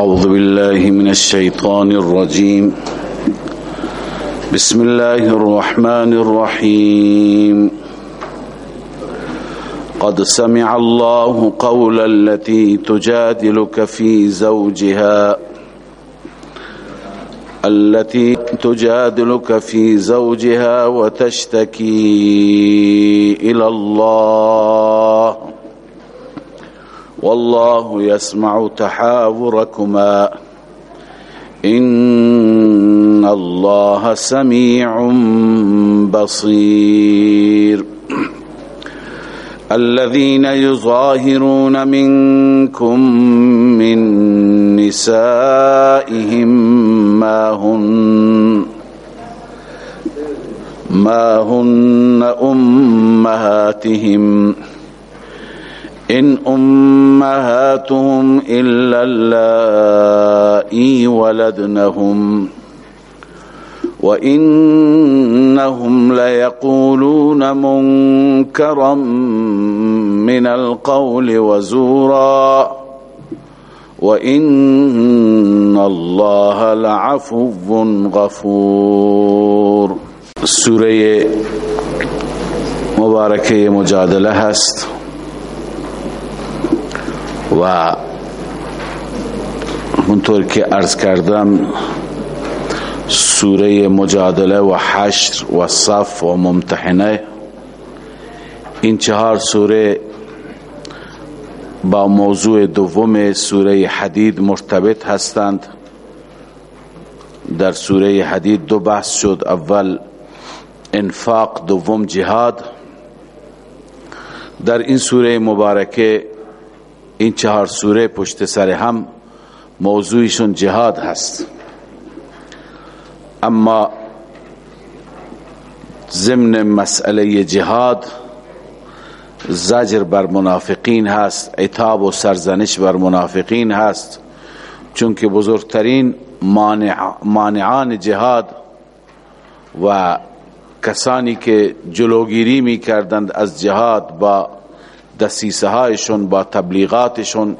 أعوذ بالله من الشيطان الرجيم. بسم الله الرحمن الرحيم. قد سمع الله قول التي تجادلك في زوجها. التي تجادلك في زوجها وتشتكي إلى الله. والله يسمع تحاوركما. إن الله سميع بصير. الذين يظاهرون منكم من نسائهم ما هن ما هن أمهاتهم. إن أمهاتهم إلا اللائي ولدنهم وإنهم ليقولون منكرا من القول وزورا وإن الله لعفو غفور. سورة مبارکه مجادله هست. و اونطور که عرض کردم سوره مجادله و حشر و صف و ممتحنه این چهار سوره با موضوع دوم سوره حدید مرتبط هستند. در سوره حدید دو بحث شد. اول انفاق دوم جهاد. در این سوره مبارکه این چهار سوره پشت سر هم موضوعشون جهاد هست. اما ضمن مسئله جهاد زجر بر منافقین هست عتاب و سرزنش بر منافقین هست. چون که بزرگترین مانع مانعان جهاد و کسانی که جلوگیری می کردند از جهاد با دسیسه هایشون با تبلیغاتشون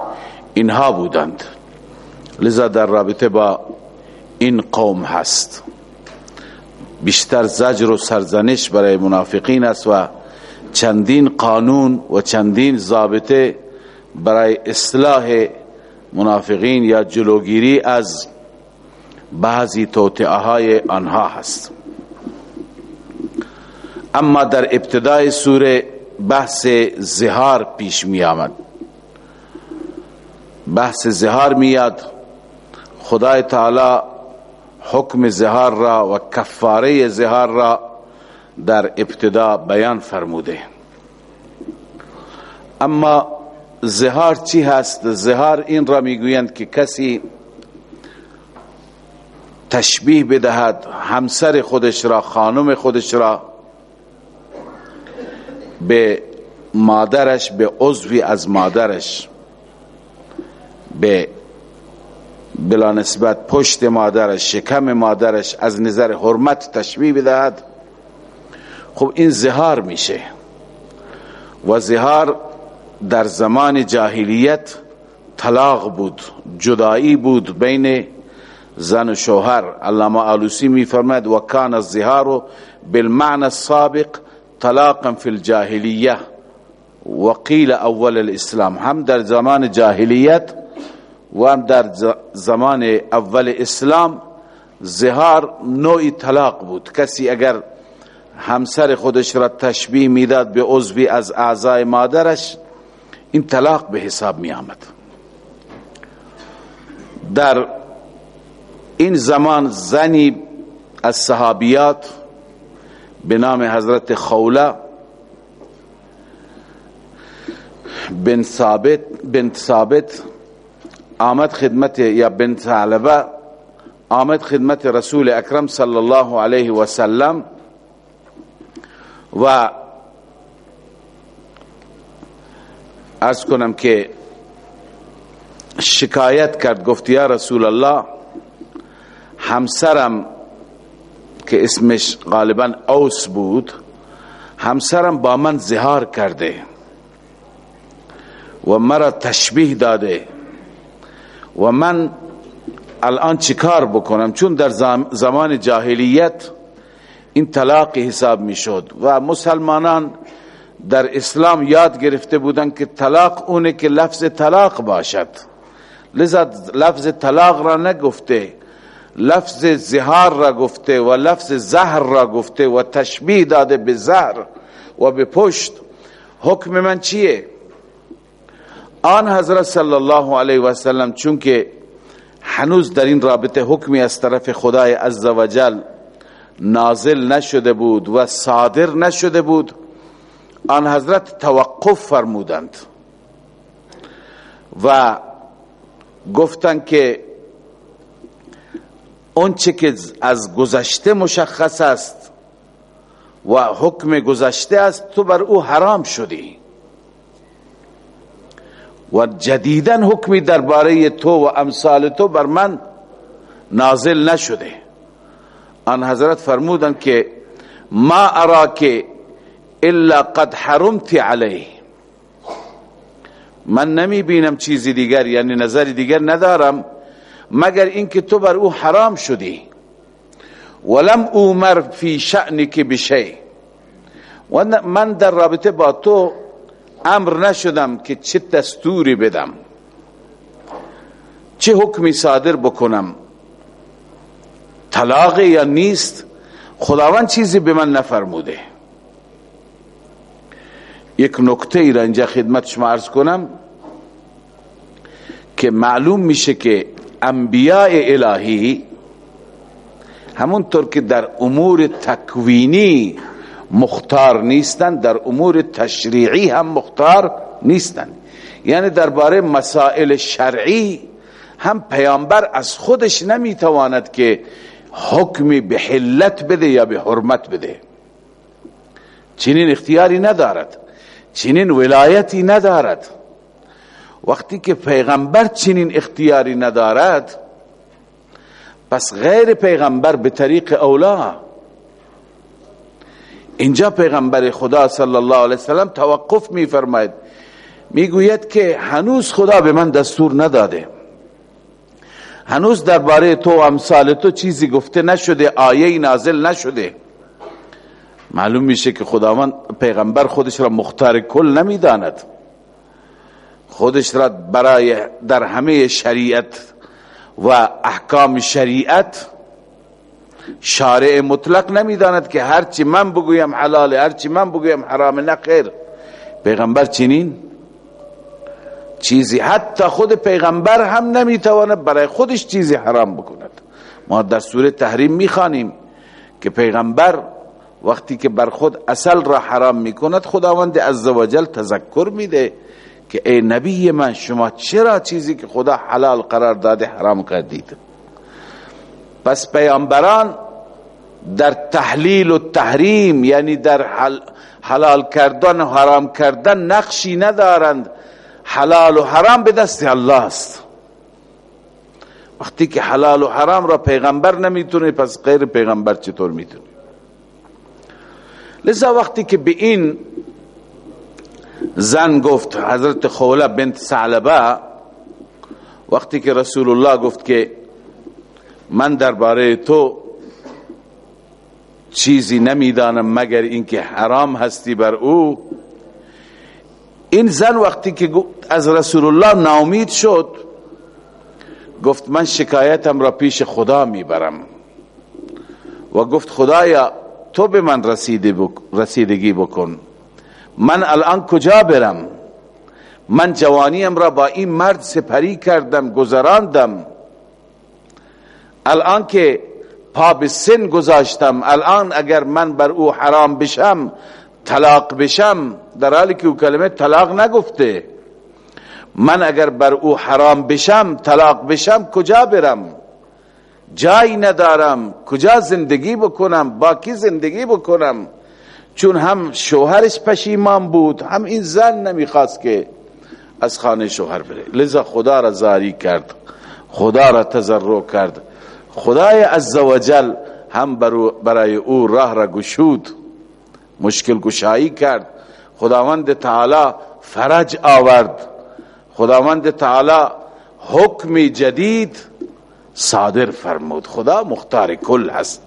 اینها بودند. لذا در رابطه با این قوم هست. بیشتر زجر و سرزنش برای منافقین است و چندین قانون و چندین ضابطه برای اصلاح منافقین یا جلوگیری از بعضی توطعه های آنها هست. اما در ابتدای سوره بحث زهار پیش می آمد. بحث زهار میاد خدای تعالی حکم زهار را و کفاره زهار را در ابتدا بیان فرموده. اما زهار چی هست؟ زهار این را می‌گویند که کسی تشبیه بدهد همسر خودش را خانم خودش را به مادرش به عضوی از مادرش به بلا نسبت پشت مادرش شکم مادرش از نظر حرمت تشبیه بدهد. خب این زهار میشه و زهار در زمان جاهلیت طلاق بود جدایی بود بین زن و شوهر. علامه آلوسی می فرمد و کان الزهار بالمعنى السابق طلاقا فی الجاهلیه وقیل اول الاسلام هم در زمان جاهلیت و هم در زمان اول اسلام زهار نوعی طلاق بود. کسی اگر همسر خودش را تشبیه می‌داد به عضوی از اعضای مادرش این طلاق به حساب می آمد در این زمان زنی از صحابیات به نام حضرت خوله بن ثابت بن ثابت آمد خدمت یا بن ثعلبه آمد خدمت رسول اکرم صلی الله علیه و سلم و ارز کنم که شکایت کرد گفت یا رسول الله همسرم که اسمش غالبا اوس بود همسرم با من زهار کرده و مرا تشبیه داده و من الان چیکار بکنم؟ چون در زمان جاهلیت این طلاق حساب می‌شد و مسلمانان در اسلام یاد گرفته بودند که طلاق اونه که لفظ طلاق باشد. لذا لفظ طلاق را نگفته. لفظ زهار را گفته و لفظ زهر را گفته و تشبیه داده به زهر و به پشت حکم من چیه؟ آن حضرت صلی الله علیه و سلم چون که هنوز در این رابطه حکمی از طرف خدای عزوجل نازل نشده بود و صادر نشده بود آن حضرت توقف فرمودند و گفتند که اون چه که از گذشته مشخص است و حکم گذشته است تو بر او حرام شدی. و جدیدا حکمی درباره تو و امثال تو بر من نازل نشده. آن حضرت فرمودن که ما اراک الا قد حرمت علیه. من نمی بینم چیزی دیگر یعنی نظری دیگر ندارم. مگر اینکه تو بر او حرام شدی. ولم اومر فی شأنک بشی. و من در رابطه با تو امر نشدم که چه دستوری بدم. چه حکمی صادر بکنم. طلاق یا نیست خداوند چیزی به من نفرموده. یک نکته ای را اینجا خدمت شما عرض کنم که معلوم میشه که انبیاء الهی همونطور که در امور تکوینی مختار نیستند در امور تشریعی هم مختار نیستند یعنی درباره مسائل شرعی هم پیامبر از خودش نمی‌تواند که حکمی به حلت بده یا به حرمت بده. چنین اختیاری ندارد. چنین ولایتی ندارد. وقتی که پیغمبر چنین اختیاری ندارد پس غیر پیغمبر به طریق اولا. اینجا پیغمبر خدا صلی الله علیه وسلم توقف می فرماید می‌گوید که هنوز خدا به من دستور نداده. هنوز درباره تو امثال تو چیزی گفته نشده آیه نازل نشده. معلوم میشه که خداوند پیغمبر خودش را مختار کل نمی‌داند. خودش را برای در همه شریعت و احکام شریعت شارع مطلق نمی‌داند که هرچی من بگویم حلال هرچی من بگویم حرام نه خیر. پیغمبر چنین چیزی حتی خود پیغمبر هم نمی‌تواند برای خودش چیزی حرام بکند. ما در سوره تحریم می‌خوانیم که پیغمبر وقتی که بر خود اصل را حرام می‌کند خداوند عزوجل تذکر میده. که ای نبی من شما چرا چیزی که خدا حلال قرار داده حرام کردید؟ پس پیامبران در تحلیل و تحریم یعنی در حلال کردن و حرام کردن نقشی ندارند. حلال و حرام به دست الله است. وقتی که حلال و حرام را پیغمبر نمی‌تونه پس غیر پیغمبر چطور می‌تونه؟ لذا وقتی که به این زن گفت حضرت خوله بنت سعلبه وقتی که رسول الله گفت که من درباره تو چیزی نمی‌دانم مگر اینکه حرام هستی بر او این زن وقتی که از رسول الله ناامید شد گفت من شکایتم را پیش خدا می‌برم. و گفت خدایا تو به من رسیدگی بکن. من الان کجا برم؟ من جوانیم را با این مرد سپری کردم گذراندم. الان که پا به سن گذاشتم الان اگر من بر او حرام بشم طلاق بشم در حالی که او کلمه طلاق نگفته. من اگر بر او حرام بشم طلاق بشم کجا برم؟ جایی ندارم. کجا زندگی بکنم؟ با کی زندگی بکنم؟ چون هم شوهرش پشیمان بود هم این زن نمی‌خواست که از خانه شوهر بره. لذا خدا را زاری کرد خدا را تضرع کرد. خدای عزوجل هم برای او راه را گشود مشکل گشایی کرد. خداوند تعالی فرج آورد. خداوند تعالی حکم جدید صادر فرمود. خدا مختار کل هست.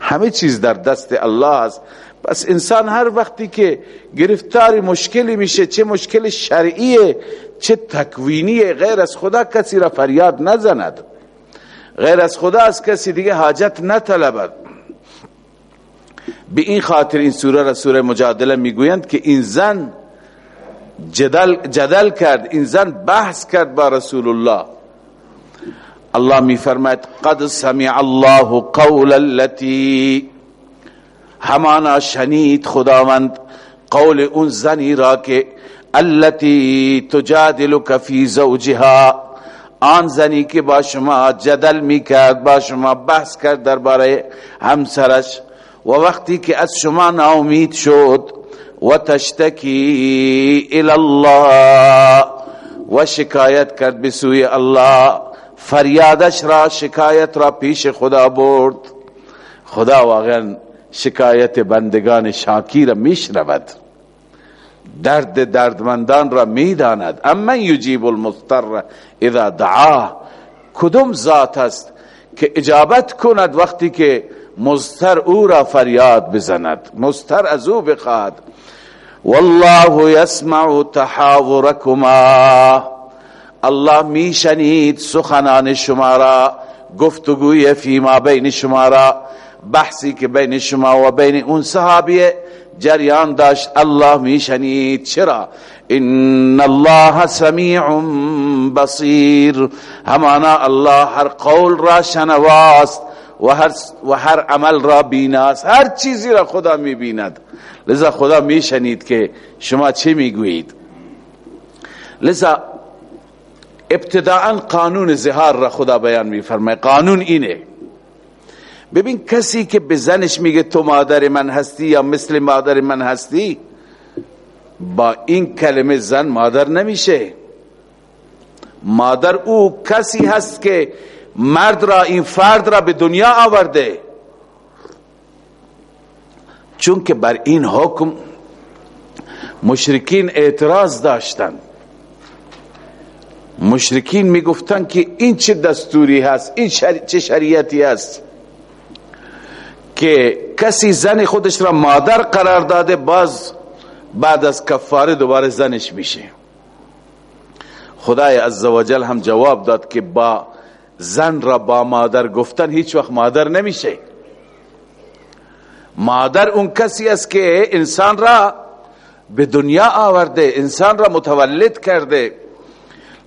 همه چیز در دست الله است پس انسان هر وقتی که گرفتار مشکلی میشه چه مشکل شرعیه چه تکوینی غیر از خدا کسی را فریاد نزند. غیر از خدا از کسی دیگه حاجت نطلبد. به این خاطر این سوره را سوره مجادله می‌گویند که این زن جدل, جدل کرد این زن بحث کرد با رسول الله. الله می فرماید قد سمع الله قول التي همانا شنید خداوند قول اون زنی را که التي تجادلك فی زوجها آن زنی که با شما جدل می کرد با شما بحث کرد درباره همسرش و وقتی که از شما ناامید شد و تشتکی الله و شکایت کرد بسوی الله فریادش را شکایت را پیش خدا برد۔ خدا واقعا شکایت بندگان شاکی را میشنود درد دردمندان را می‌داند. اما یجیب المضطر اذا دعاه. کدوم ذات است که اجابت کند وقتی که مضطر او را فریاد بزند؟ مضطر از او بخواد والله يسمع تحاوركما الله میشنید سخنان شما را گفتگوی فیما بین شما را. بحثی که بین شما و بین اون صحابیه جریان داشت الله میشنید. چرا؟ ان الله سمیع بصیر. همانا الله هر قول را شنواست و هر, و هر عمل را بیناست. هر چیزی را خدا می‌بیند. لذا خدا میشنید که شما چه می‌گویید. لذا ابتداعا قانون زهار را خدا بیان میفرماید. قانون اینه. ببین کسی که به زنش میگه تو مادر من هستی یا مثل مادر من هستی با این کلمه زن مادر نمیشه. مادر او کسی هست که مرد را این فرد را به دنیا آورده. چون که بر این حکم مشرکین اعتراض داشتند. مشرکین می‌گفتن که این چه دستوری هست این چه شریعتی هست. که کسی زن خودش را مادر قرار داده باز بعد از کفاره دوباره زنش میشه. خدای عزوجل هم جواب داد که با زن را با مادر گفتن هیچ وقت مادر نمیشه. مادر اون کسی است که انسان را به دنیا آورده انسان را متولد کرده.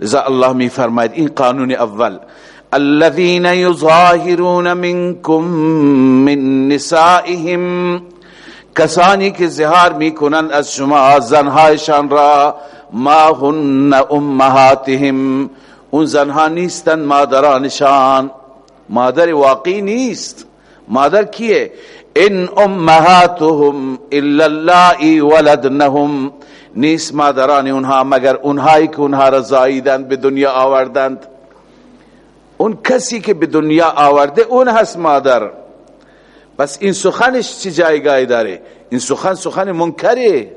لذا الله می فرماید این قانون اول. الذين يظاهرون منكم من نسائهم. کسانی که می‌کنند از شما زنهایشان را ما هن امهاتهم. اون زنها نیستن مادرانشان. مادر واقعی نیست. مادر کیه؟ ان امهاتهم الا اللائي ولدنهم. نیست مادران اونها مگر اونهایی که اونها را زاییدند به دنیا آوردند. اون کسی که به دنیا آورده اون هست مادر. بس این سخنش چی جایگاهی داره؟ این سخن سخن منکره.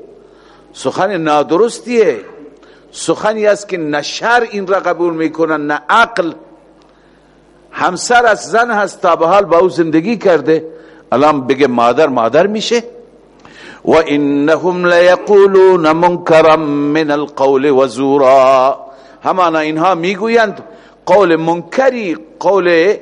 سخن نادرستیه. سخنی است که نه این را قبول می‌کنن نه عقل. همسر از زن هست تا به حال با او زندگی کرده. الان بگه مادر مادر میشه. و انهم لیقولون منکرا من القول و زورا. همانا اینها می‌گویند قول منکری قول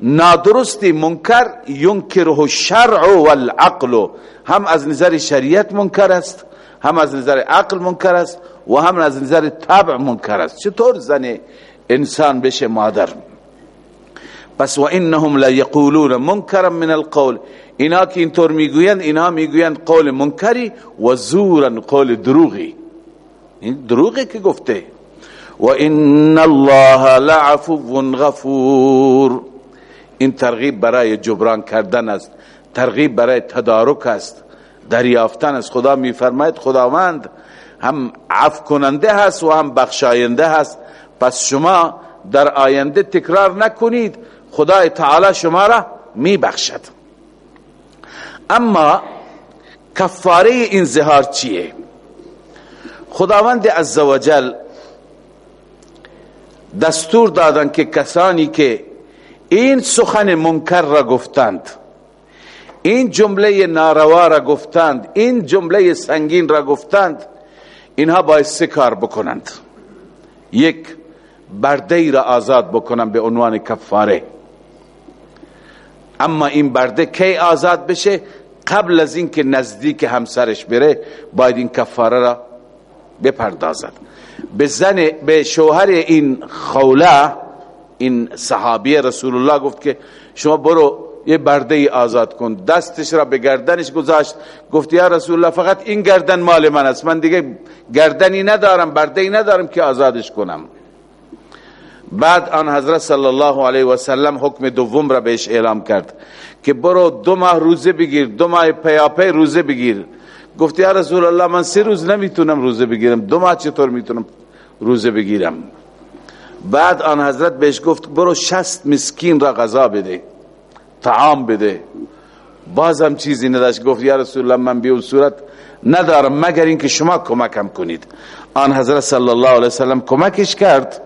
نادرستی منکر ینکره الشرع والعقل. هم از نظر شریعت منکر است هم از نظر عقل منکر است و هم از نظر طبع منکر است. چطور زن انسان بشه مادر؟ پس و انهم لا یقولون منکرا من القول. اینا که اینطور می‌گویند اینا می‌گویند قول منکری و زورا قول دروغی. این دروغی که گفته. و ان الله لعفو غفور. این ترغیب برای جبران کردن است. ترغیب برای تدارک است. دریافتن است. خدا میفرماید خداوند هم عفو کننده هست و هم بخشاینده هست. پس شما در آینده تکرار نکنید. خدای تعالی شما را می بخشد اما کفاره این زهار چیه؟ خداوند عزوجل دستور دادن که کسانی که این سخن منکر را گفتند این جمله ناروا را گفتند این جمله سنگین را گفتند اینها باید سه کار بکنند. یک برده را آزاد بکنند به عنوان کفاره. اما این برده کی آزاد بشه؟ قبل از اینکه نزدیک همسرش بره باید این کفاره را بپردازد. به زن به شوهر این خوله این صحابی رسول الله گفت که شما برو یه برده ای آزاد کن. دستش را به گردنش گذاشت. گفت یا رسول الله فقط این گردن مال من است. من دیگه گردنی ندارم برده ای ندارم که آزادش کنم. بعد آن حضرت صلی الله علیه و سلم حکم دوم را بهش اعلام کرد که برو دو ماه روزه بگیر دو ماه پیاپی روزه بگیر. گفت یا رسول الله من سه روز نمی‌تونم روزه بگیرم. دو ماه چطور می‌تونم روزه بگیرم؟ بعد آن حضرت بهش گفت برو شست مسکین را غذا بده طعام بده. بازم چیزی نداشت. گفت یا رسول الله من به صورت ندارم مگر اینکه شما کمکم کنید. آن حضرت صلی الله علیه وسلم کمکش کرد.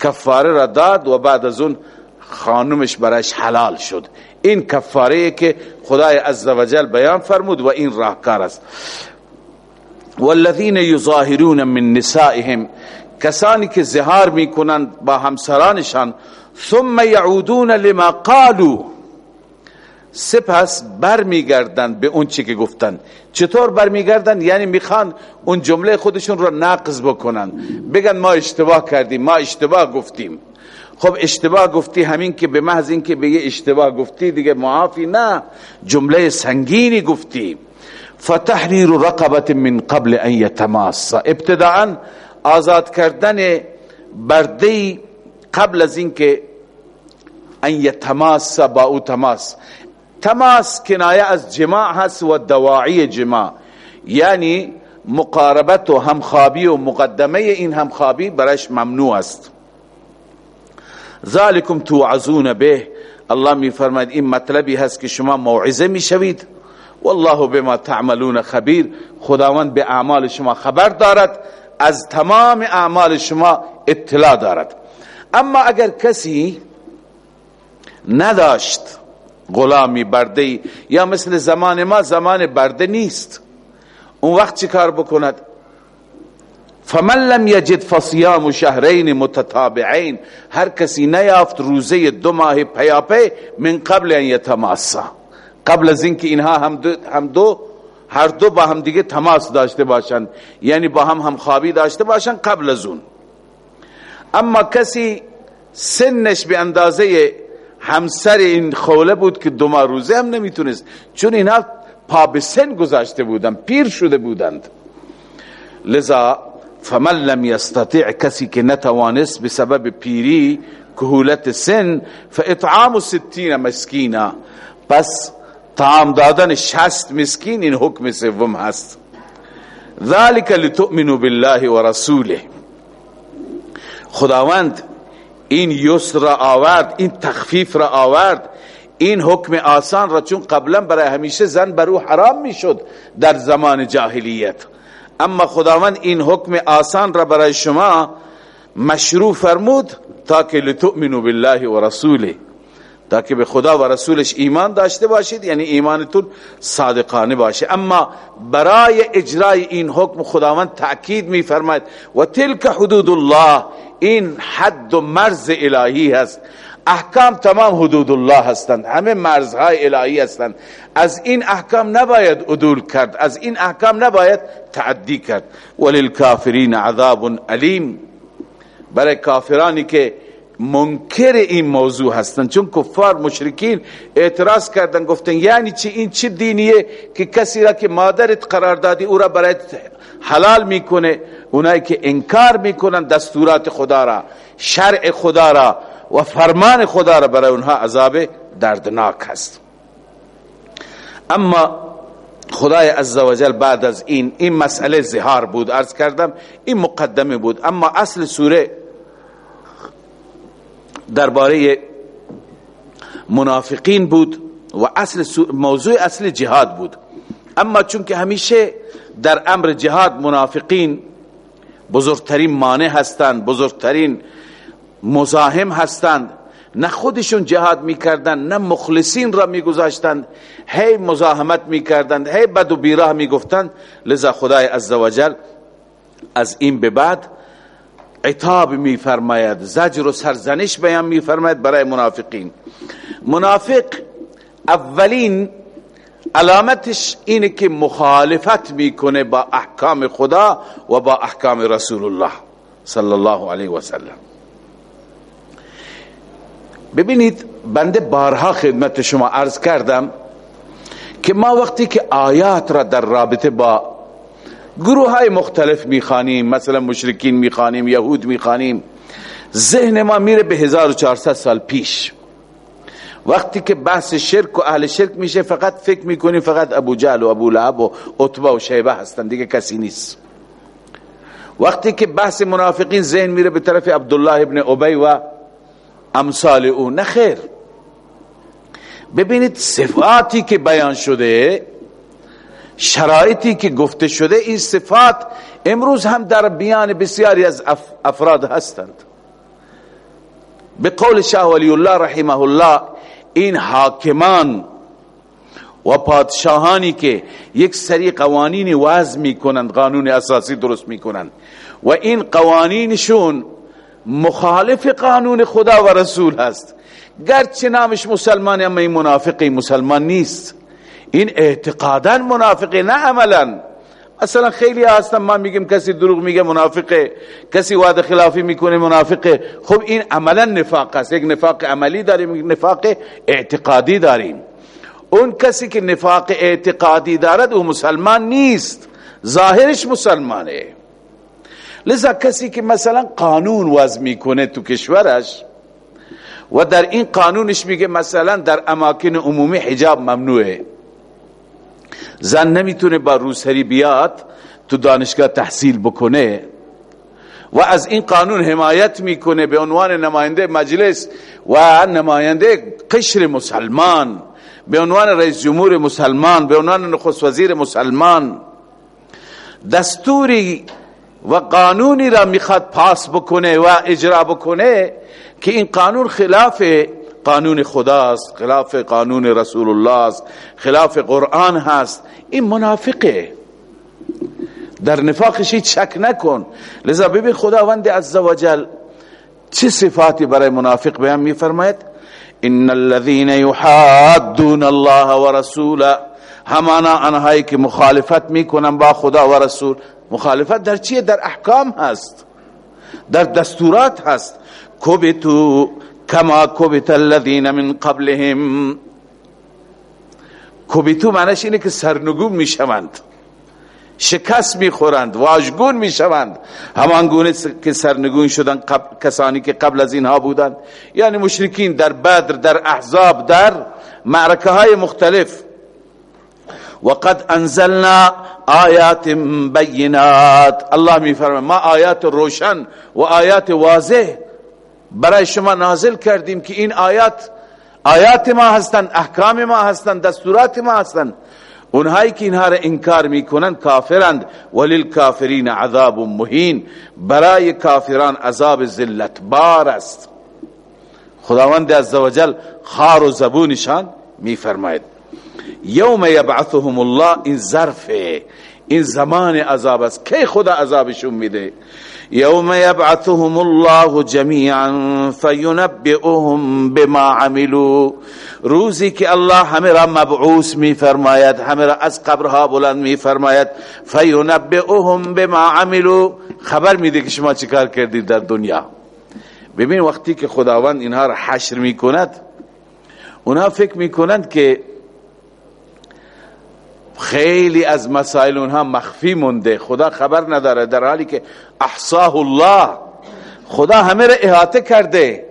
کفاره را داد و بعد از اون خانمش برایش حلال شد. این کفاره که خدای عزوجل بیان فرمود و این راهکار است. والذین یظاهرون من نسائهم کسانی که زهار می‌کنند با همسرانشان ثم یعودون لما قالوا. سپس برمیگردند به اون چی که گفتن. چطور برمیگردن یعنی می‌خوان اون جمله خودشون رو نقض بکنن. بگن ما اشتباه کردیم ما اشتباه گفتیم. خب اشتباه گفتی همین که به محض اینکه به یه اشتباه گفتی دیگه معافی نه. جمله سنگینی گفتی. فتحریر رقبت من قبل ان یتماس. ابتداعا آزاد کردن برده قبل از اینکه ان یتماس با او تماس. تماس کنایه از جماع هست و دواعی جماع. یعنی مقاربت و همخوابی و مقدمه این همخوابی برش ممنوع است. ذالکم توعزون به. الله می فرماید این مطلبی هست که شما موعظه می شوید والله بما تعملون خبیر. خداوند به اعمال شما خبر دارد. از تمام اعمال شما اطلاع دارد. اما اگر کسی نداشت غلامی برده یا مثل زمان ما زمان برده نیست اون وقت چی کار بکند؟ فمن لم یجد فصیام شهرین متتابعین هر کسی نیافت روزه دو ماه پیاپی من قبل ان یتماسا. قبل از اینکه اینها هم دو, هم دو هر دو با هم دیگه تماس داشته باشند. یعنی با هم هم خوابی داشته باشند قبل از اون. اما کسی سنش به اندازه همسر این خوله بود که دو ماه روزه هم نمی‌تونست. چون اینها پا به سن گذاشته بودند پیر شده بودند. لذا فمن لم يستطيع کسی که نتوانست بسبب پیری کهولت سن فاطعام ستین مسکینا. پس طعام دادن شست مسکین این حکم سوم هست. ذلك لتؤمنوا بالله ورسوله. خداوند این یسر را آورد این تخفیف را آورد این حکم آسان را چون قبلا برای همیشه زن بر او حرام می‌شد در زمان جاهلیت. اما خداوند این حکم آسان را برای شما مشروع فرمود تا که بالله و رسوله. تا که به خدا و رسولش ایمان داشته باشید یعنی ایمانتون صادقانه باشه. اما برای اجرای این حکم خداوند تأکید می فرماید و تلک حدود الله این حد و مرز الهی هست. احکام تمام حدود الله هستند. همه مرزهای الهی هستند. از این احکام نباید عدول کرد. از این احکام نباید تعدی کرد. وللکافرین عذاب علیم. برای کافرانی که منکر این موضوع هستند. چون کفار مشرکین اعتراض کردن گفتن یعنی چی؟ این چه دینیه که کسی را که مادرت قرار دادی او را برای حلال می‌کنه؟ اونایی که انکار می‌کنن دستورات خدا را شرع خدا را. و فرمان خدا را برای اونها عذاب دردناک هست. اما خدای عزوجل بعد از این این مسئله زهار بود عرض کردم این مقدمه بود. اما اصل سوره درباره منافقین بود و اصل موضوع اصل جهاد بود. اما چون که همیشه در امر جهاد منافقین بزرگترین مانع هستند بزرگترین مزاحم هستند. نه خودشون جهاد می‌کردن نه مخلصین را میگذاشتند. هی مزاحمت می‌کردند هی بد و بیراه می‌گفتند. لذا خدای عزوجل از این به بعد عتاب میفرماید زجر و سرزنش بیان میفرماید برای منافقین. منافق اولین علامتش اینه که مخالفت می‌کنه با احکام خدا و با احکام رسول الله صلی الله علیه و سلم. ببینید بنده بارها خدمت شما عرض کردم که ما وقتی که آیات را در رابطه با گروه های مختلف می‌خوانیم مثلا مشرکین می‌خوانیم یهود می‌خوانیم ذهن ما میره به 1400 سال پیش. وقتی که بحث شرک و اهل شرک میشه فقط فکر می‌کنیم فقط ابو جهل و ابو لعب و عتبه و شیبه هستن دیگه کسی نیست. وقتی که بحث منافقین ذهن میره به طرف عبدالله ابن ابی و امثال او نخیر ببینید صفاتی که بیان شده شرایطی که گفته شده این صفات امروز هم در بیان بسیاری از افراد هستند. به قول شاه ولی الله رحمه الله این حاکمان و پادشاهانی که یک سری قوانین وضع می‌کنند قانون اساسی درست می‌کنند. و این قوانینشون مخالف قانون خدا و رسول هست. گرچه نامش مسلمان اما این منافقی مسلمان نیست. این اعتقادا منافقه نه عملا. مثلا خیلی هستن ما میگیم کسی دروغ میگه منافقه کسی وعده خلافی می‌کنه منافقه. خب این عملا نفاق است. یک نفاق عملی داریم نفاق اعتقادی داریم. اون کسی که نفاق اعتقادی دارد او مسلمان نیست. ظاهرش مسلمانه. لذا کسی که مثلا قانون وضع می‌کنه تو کشورش و در این قانونش میگه مثلا در اماکن عمومی حجاب ممنوعه. زن نمی‌تونه با روسری بیاد تو دانشگاه تحصیل بکنه و از این قانون حمایت می‌کنه به عنوان نماینده مجلس و نماینده قشر مسلمان به عنوان رئیس جمهور مسلمان به عنوان نخست وزیر مسلمان. دستوری و قانونی را می‌خواد پاس بکنه و اجرا بکنه که این قانون خلاف قانون خداست خلاف قانون رسول الله است خلاف قرآن هست. این منافقه. در نفاقش هیچ شک نکن. لذا ببین خداوند عزوجل چه صفاتی برای منافق بیان میفرماید؟ ان الذين يحادون الله ورسوله همانا آنهایی که مخالفت می‌کنن با خدا و رسول. مخالفت در چیه؟ در احکام هست. در دستورات هست. کبتو کما کبت الذین من قبلهم. کبتو معنیش اینه که سرنگون می‌شوند. شکست می‌خورند واژگون می‌شوند. همان گونه که سرنگون شدن قبل کسانی که قبل از اینها بودند. یعنی مشرکین در بدر در احزاب در معرکه های مختلف. وقد انزلنا آیات بینات. الله میفرمه ما آیات روشن و آیات واضح برای شما نازل کردیم که این آیات آیات ما هستند احکام ما هستند دستورات ما هستند اونهایی که اینها را انکار می‌کنند کافرند. وللکافرین عذاب مهین. برای کافران عذاب ذلت بار است. خداوند عزوجل خار و زبونشان میفرماید. یوم یبعثهم الله این ظرفه. این زمان عذاب است. کی خدا عذابشون میده؟ یوم یبعثهم الله جمیعا فینبئهم بما عملوا. روزی که الله همه را مبعوث می فرماید همه را از قبرها بلند می فرماید فینبئهم بما عملوا. خبر میده که شما چیکار کردید در دنیا. ببین وقتی که خداوند اینها را حشر می کند اونها فکر می کنند که خیلی از مسائل اونها مخفی مونده. خدا خبر نداره. در حالی که احصاه الله خدا همه را احاطه کرده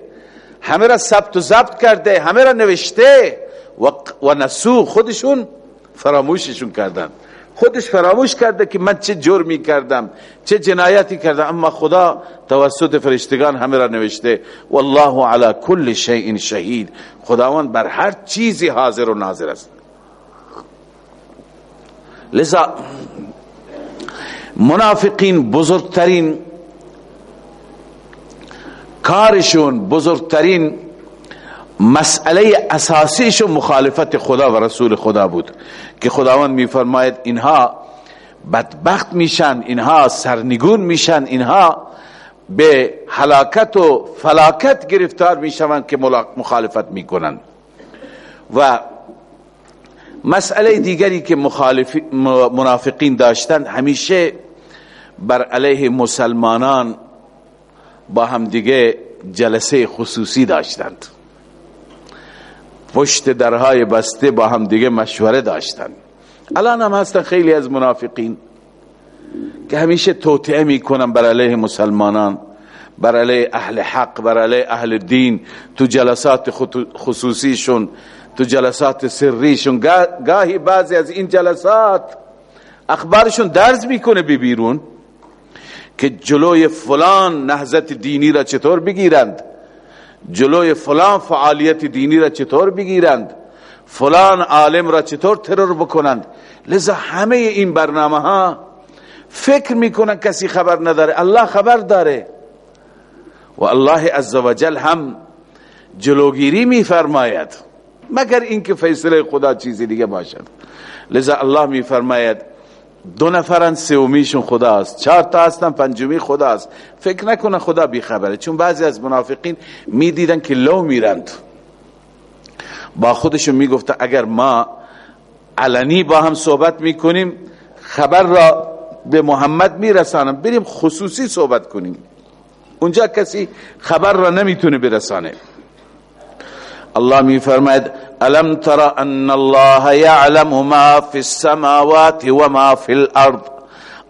همه را ثبت و ضبط کرده همه را نوشته و, و نسو خودشون فراموششون کردن. خودش فراموش کرده که من چه جرمی کردم چه جنایتی کردم. اما خدا توسط فرشتگان همه را نوشته. والله علی کل شیء شهید. خداوند بر هر چیزی حاضر و ناظر است. لذا منافقین بزرگترین کارشون بزرگترین مسئله اساسیش مخالفت خدا و رسول خدا بود که خداوند میفرماید اینها بدبخت میشن اینها سرنگون میشن اینها به حلاکت و فلاکت گرفتار می‌شوند که مخالفت می‌کنند. و مسئله دیگری که منافقین داشتند همیشه بر علیه مسلمانان با هم دیگه جلسه خصوصی داشتند. پشت درهای بسته با هم دیگه مشوره داشتند. الان هم هستن خیلی از منافقین که همیشه توطعه می‌کنن بر علیه مسلمانان بر علیه اهل حق بر علیه اهل دین تو جلسات خصوصیشون تو جلسات سریشون. گاهی بعضی از این جلسات اخبارشون درز می‌کنه بی بیرون که جلوی فلان نهزت دینی را چطور بگیرند؟ جلوی فلان فعالیت دینی را چطور بگیرند؟ فلان عالم را چطور ترور بکنند؟ لذا همه این برنامه ها فکر می‌کنن کسی خبر نداره. الله خبر داره. و الله عزوجل هم جلوگیری میفرماید. مگر اینکه فیصله خدا چیزی دیگه باشد. لذا الله میفرماید دو نفرن سومیشون خداست چهار تا هستن پنجمی خداست. فکر نکنه خدا بی خبره چون بعضی از منافقین می‌دیدن که لو میرند با خودشون می‌گفته اگر ما علنی با هم صحبت می‌کنیم خبر را به محمد میرسانم. بریم خصوصی صحبت کنیم. اونجا کسی خبر را نمی‌تونه برسانه. الله می فرماید ألم تر أن الله يعلم ما في السماوات وما في الأرض؟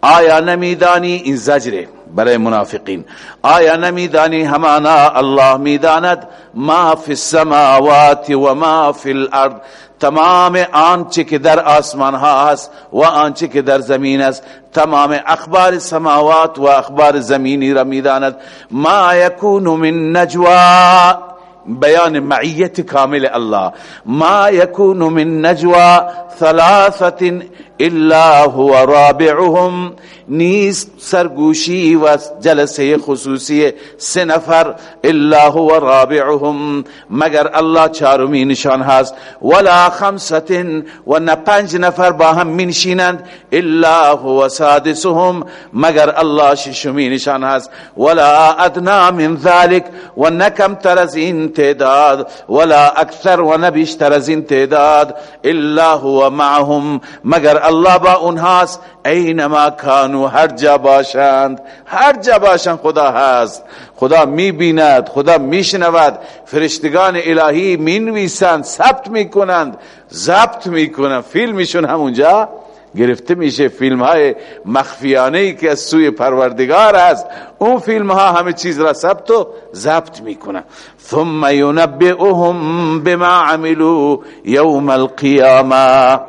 آیا نمیدانی این زجره برای منافقین آیا نمیدانی همانا الله میداند ما فی السماوات و ما فی الأرض. تمام آنچه که در آسمان ها هست و آنچه که در زمین است. تمام أخبار سماوات و أخبار زمینی را میداند. ما یکون من نجوا. بیان معیت کامل الله. ما یکون من نجوا ثلاثه الا هو رابعهم. نیست سرگوشی و جلسه خصوصی سه نفر الا هو رابعهم. مگر الله چارمی نشان هست. ولا خمسه و نه پنج نفر با هم منشینند الا هو سادسهم. مگر الله ششمی نشان هست. ولا ادنا من ذلك و نکم تر از این تعداد ولا اکثر و نبیشتر از این تعداد الا هو معهم. مگر الله با اونهاست؟ اینما کانو هر جا باشند هر جا باشند خدا هست. خدا می‌بیند خدا میشنود. فرشتگان الهی می‌نویسند ثبت می‌کنند ضبط می‌کنند. فیلمشون همونجا. گرفته میشه فیلم های مخفیانه ای که از سوی پروردگار است. اون فیلم ها همه چیز را ثبت و ضبط می‌کنن. ثم ینبئهم بما عملوا یوم القیامه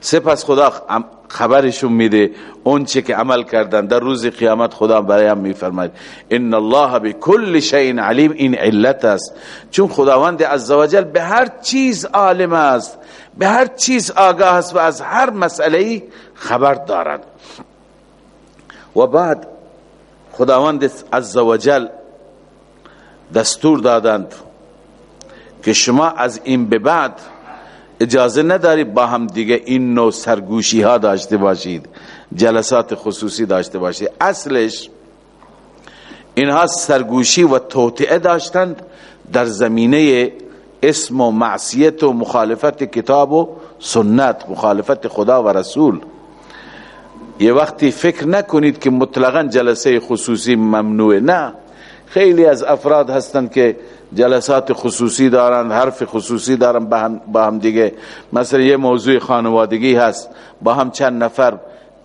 سپس خدا خبرشون میده اون چه که عمل کردن در روز قیامت خدا برایم میفرماید. ان الله بكل شيء علیم. این علت است. چون خداوند عزوجل به هر چیز عالم است به هر چیز آگاه است و از هر مسئله خبر دارد. و بعد خداوند عزوجل دستور دادند که شما از این به بعد اجازه ندارید با هم دیگه این نوع سرگوشی ها داشته باشید جلسات خصوصی داشته باشید اصلش اینها سرگوشی و توطعه داشتند در زمینه اسم و معصیت و مخالفت کتاب و سنت مخالفت خدا و رسول. یه وقتی فکر نکنید که مطلقا جلسه خصوصی ممنوعه نه. خیلی از افراد هستند که جلسات خصوصی دارن حرف خصوصی دارن با هم, با هم دیگه. مثلا یه موضوع خانوادگی هست با هم چند نفر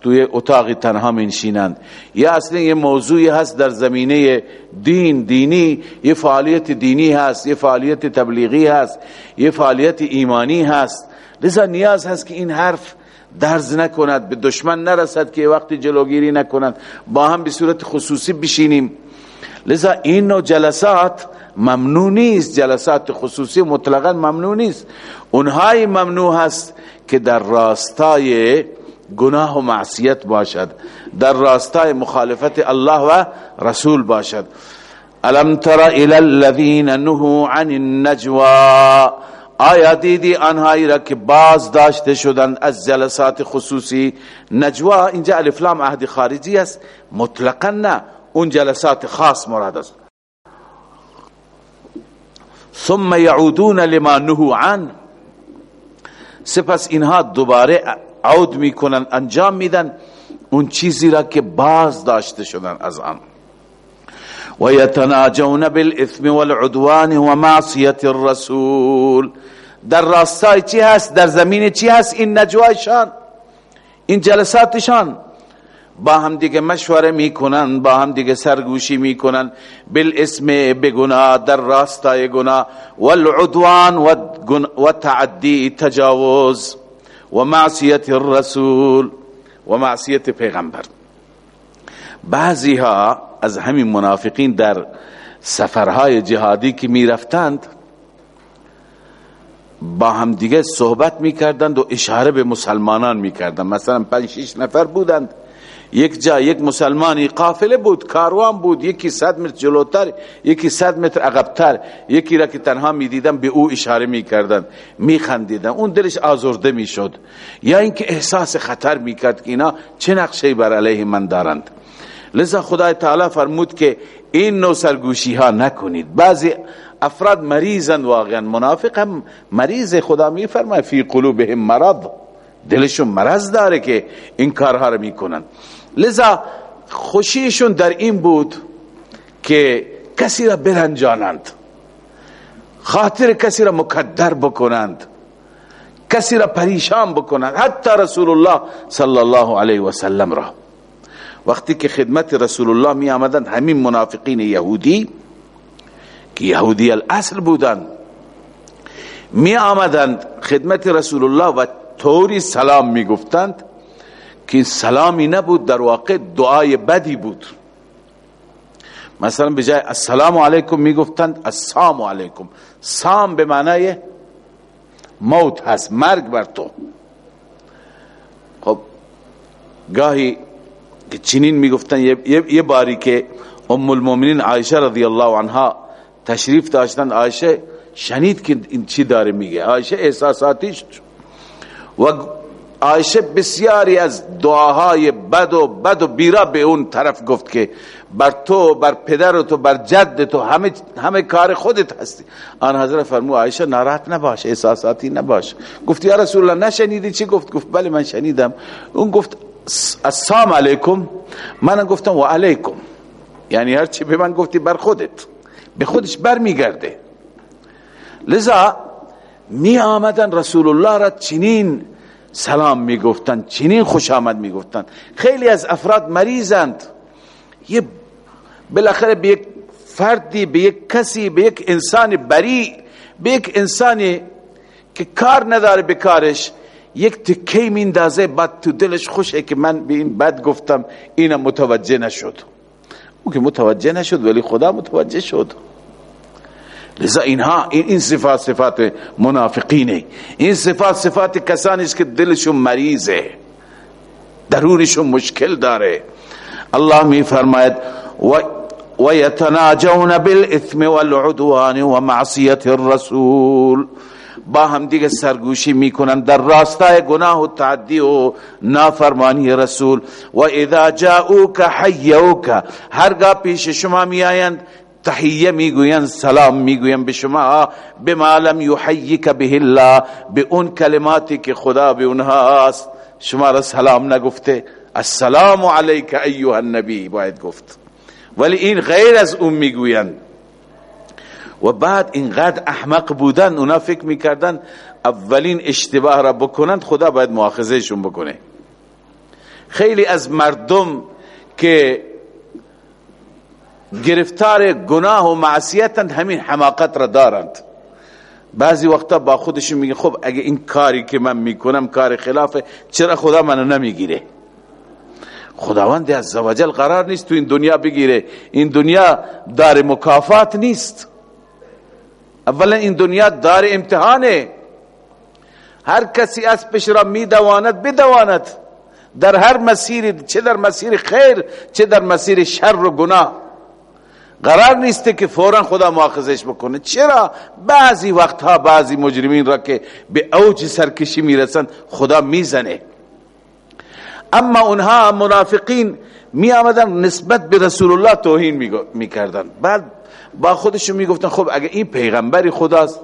توی اتاقی تنها منشینند یا اصلا یه موضوعی هست در زمینه دین دینی یه فعالیت دینی هست یه فعالیت تبلیغی هست یه فعالیت ایمانی هست. لذا نیاز هست که این حرف درز نکند به دشمن نرسد که وقتی جلوگیری نکند. با هم به صورت خصوصی بشینیم. لذا این نوع جلسات ممنوع نیست جلسات خصوصی مطلقا ممنوع نیست. اونهای ممنوع هست که در راستای گناه و معصیت باشد در راستای مخالفت الله و رسول باشد. الم تر الى الذين نهوا عن النجوى آیا دیدی آنهایی را که باز داشته شدن از جلسات خصوصی؟ نجوا اینجا الفلام عهد خارجی است. مطلقا نه اون جلسات خاص مراد است. ثم يعودون لما نهوا عن. سپس اینها دوباره عود می‌کنن انجام میدن. اون چیزی را که باز داشته شدن از آن. و یتناجون بالاثم والعدوان و معصیت الرسول. در راستای چی هست؟ در زمین چی هست این نجوایشان؟ این جلساتشان؟ با هم دیگه مشوره می‌کنن با هم دیگه سرگوشی می‌کنن. بالاسم بگناه در راستای گناه. والعدوان و تعدی تجاوز. و معصیت الرسول. و معصیت پیغمبر. بعضی ها از همین منافقین در سفرهای جهادی که می‌رفتند با هم دیگه صحبت می‌کردند و اشاره به مسلمانان می‌کردند. مثلا پنج شیش نفر بودند. یک جا یک مسلمانی قافله بود کاروان بود یکی صد متر جلوتر یکی صد متر عقبتر. یکی را که تنها می‌دیدن به او اشاره می‌کردن میخندیدن اون دلش آزرده می‌شد. یا اینکه احساس خطر می‌کرد که اینا چه نقشه بر علیه من دارند. لذا خدای تعالی فرمود که این نو سرگوشی ها نکنید. بعضی افراد مریضن واقعا. منافق هم مریض خدا میفرماید فی قلوبهم مرض. دلشون مرض داره که این کارها رو می‌کنن. لذا خوشیشون در این بود که کسی را برنجانند خاطر کسی را مکدر بکنند کسی را پریشان بکنند حتی رسول الله صلی الله علیه و سلم را. وقتی که خدمت رسول الله می آمدند همین منافقین یهودی که یهودی الاصل بودند می آمدند خدمت رسول الله و طوری سلام می گفتند که سلامی نبود در واقع دعای بدی بود. مثلا بجای السلام علیکم می گفتند السلام علیکم. سام به معنای موت هست مرگ بر تو. خب گاهی که چنین می‌گفتن یه, یه باری که ام المؤمنین عایشه رضی الله عنها تشریف داشتن عایشه شنید که این چی داره میگه. عایشه احساساتیش و عایشه بسیاری از دعاهای بد و بد و بیرا به اون طرف گفت که بر تو بر پدر تو بر جد تو همه همه کار خودت هستی. آن حضرت فرمو عایشه ناراحت نباش احساساتی نباش. گفت یا رسول الله نشنیدی چی گفت؟ گفت بله من شنیدم. اون گفت السلام علیکم. من گفتم و علیکم یعنی هر چی به من گفتی بر خودت. به خودش بر میگرده لذا می آمدن رسول الله را چنین سلام می گفتن چنین خوش آمد می گفتن خیلی از افراد مریضند. یه بالاخره به یک فردی به یک کسی به یک انسان بری به یک انسانی که کار نداره به کارش یک تکی میندازه بعد تو دلش خوشه که من به این بد گفتم اینم متوجه نشد. او که متوجه نشد ولی خدا متوجه شد. لذا اینها این, این صفات صفات منافقینه. این صفات صفات کسانی است که دلشون مریضه. درونشون مشکل داره. الله می فرماید و و یتناجون بالاثم والعدوان ومعصیت الرسول. با هم دیگه سرگوشی می‌کنن. در راستای گناه و تعدی و نافرمانی رسول. و اذا جاءوك حيوك هرگاه پیش شما میآیند تحیه می‌گویند سلام می‌گویند به شما. بما لم یحییک به الله به اون کلماتی که خدا به اونها است. شما را سلام نگفته. السلام علیک ایها النبی باید گفت. ولی این غیر از اون می‌گویند. و بعد اینقدر احمق بودن اونا فکر می‌کردن اولین اشتباه را بکنند خدا باید مؤاخذهشون بکنه. خیلی از مردم که گرفتار گناه و معصیتند همین حماقت را دارند. بعضی وقتا با خودشون میگه خب اگه این کاری که من می‌کنم کار خلافه چرا خدا منو نمی‌گیره؟ خداوند عزوجل قرار نیست تو این دنیا بگیره. این دنیا دار مکافات نیست. اولا این دنیا دار امتحانه. هر کسی از پیش را میدواند بدواند. در هر مسیر چه در مسیر خیر چه در مسیر شر و گناه. قرار نیسته که فورا خدا مؤاخذش بکنه. چرا؟ بعضی وقتها بعضی مجرمین را که به اوج سرکشی می‌رسن خدا می‌زنه. اما اونها منافقین می آمدن نسبت به رسول الله توهین می کردن بعد با خودشون می گفتن خب اگه این پیغمبری خداست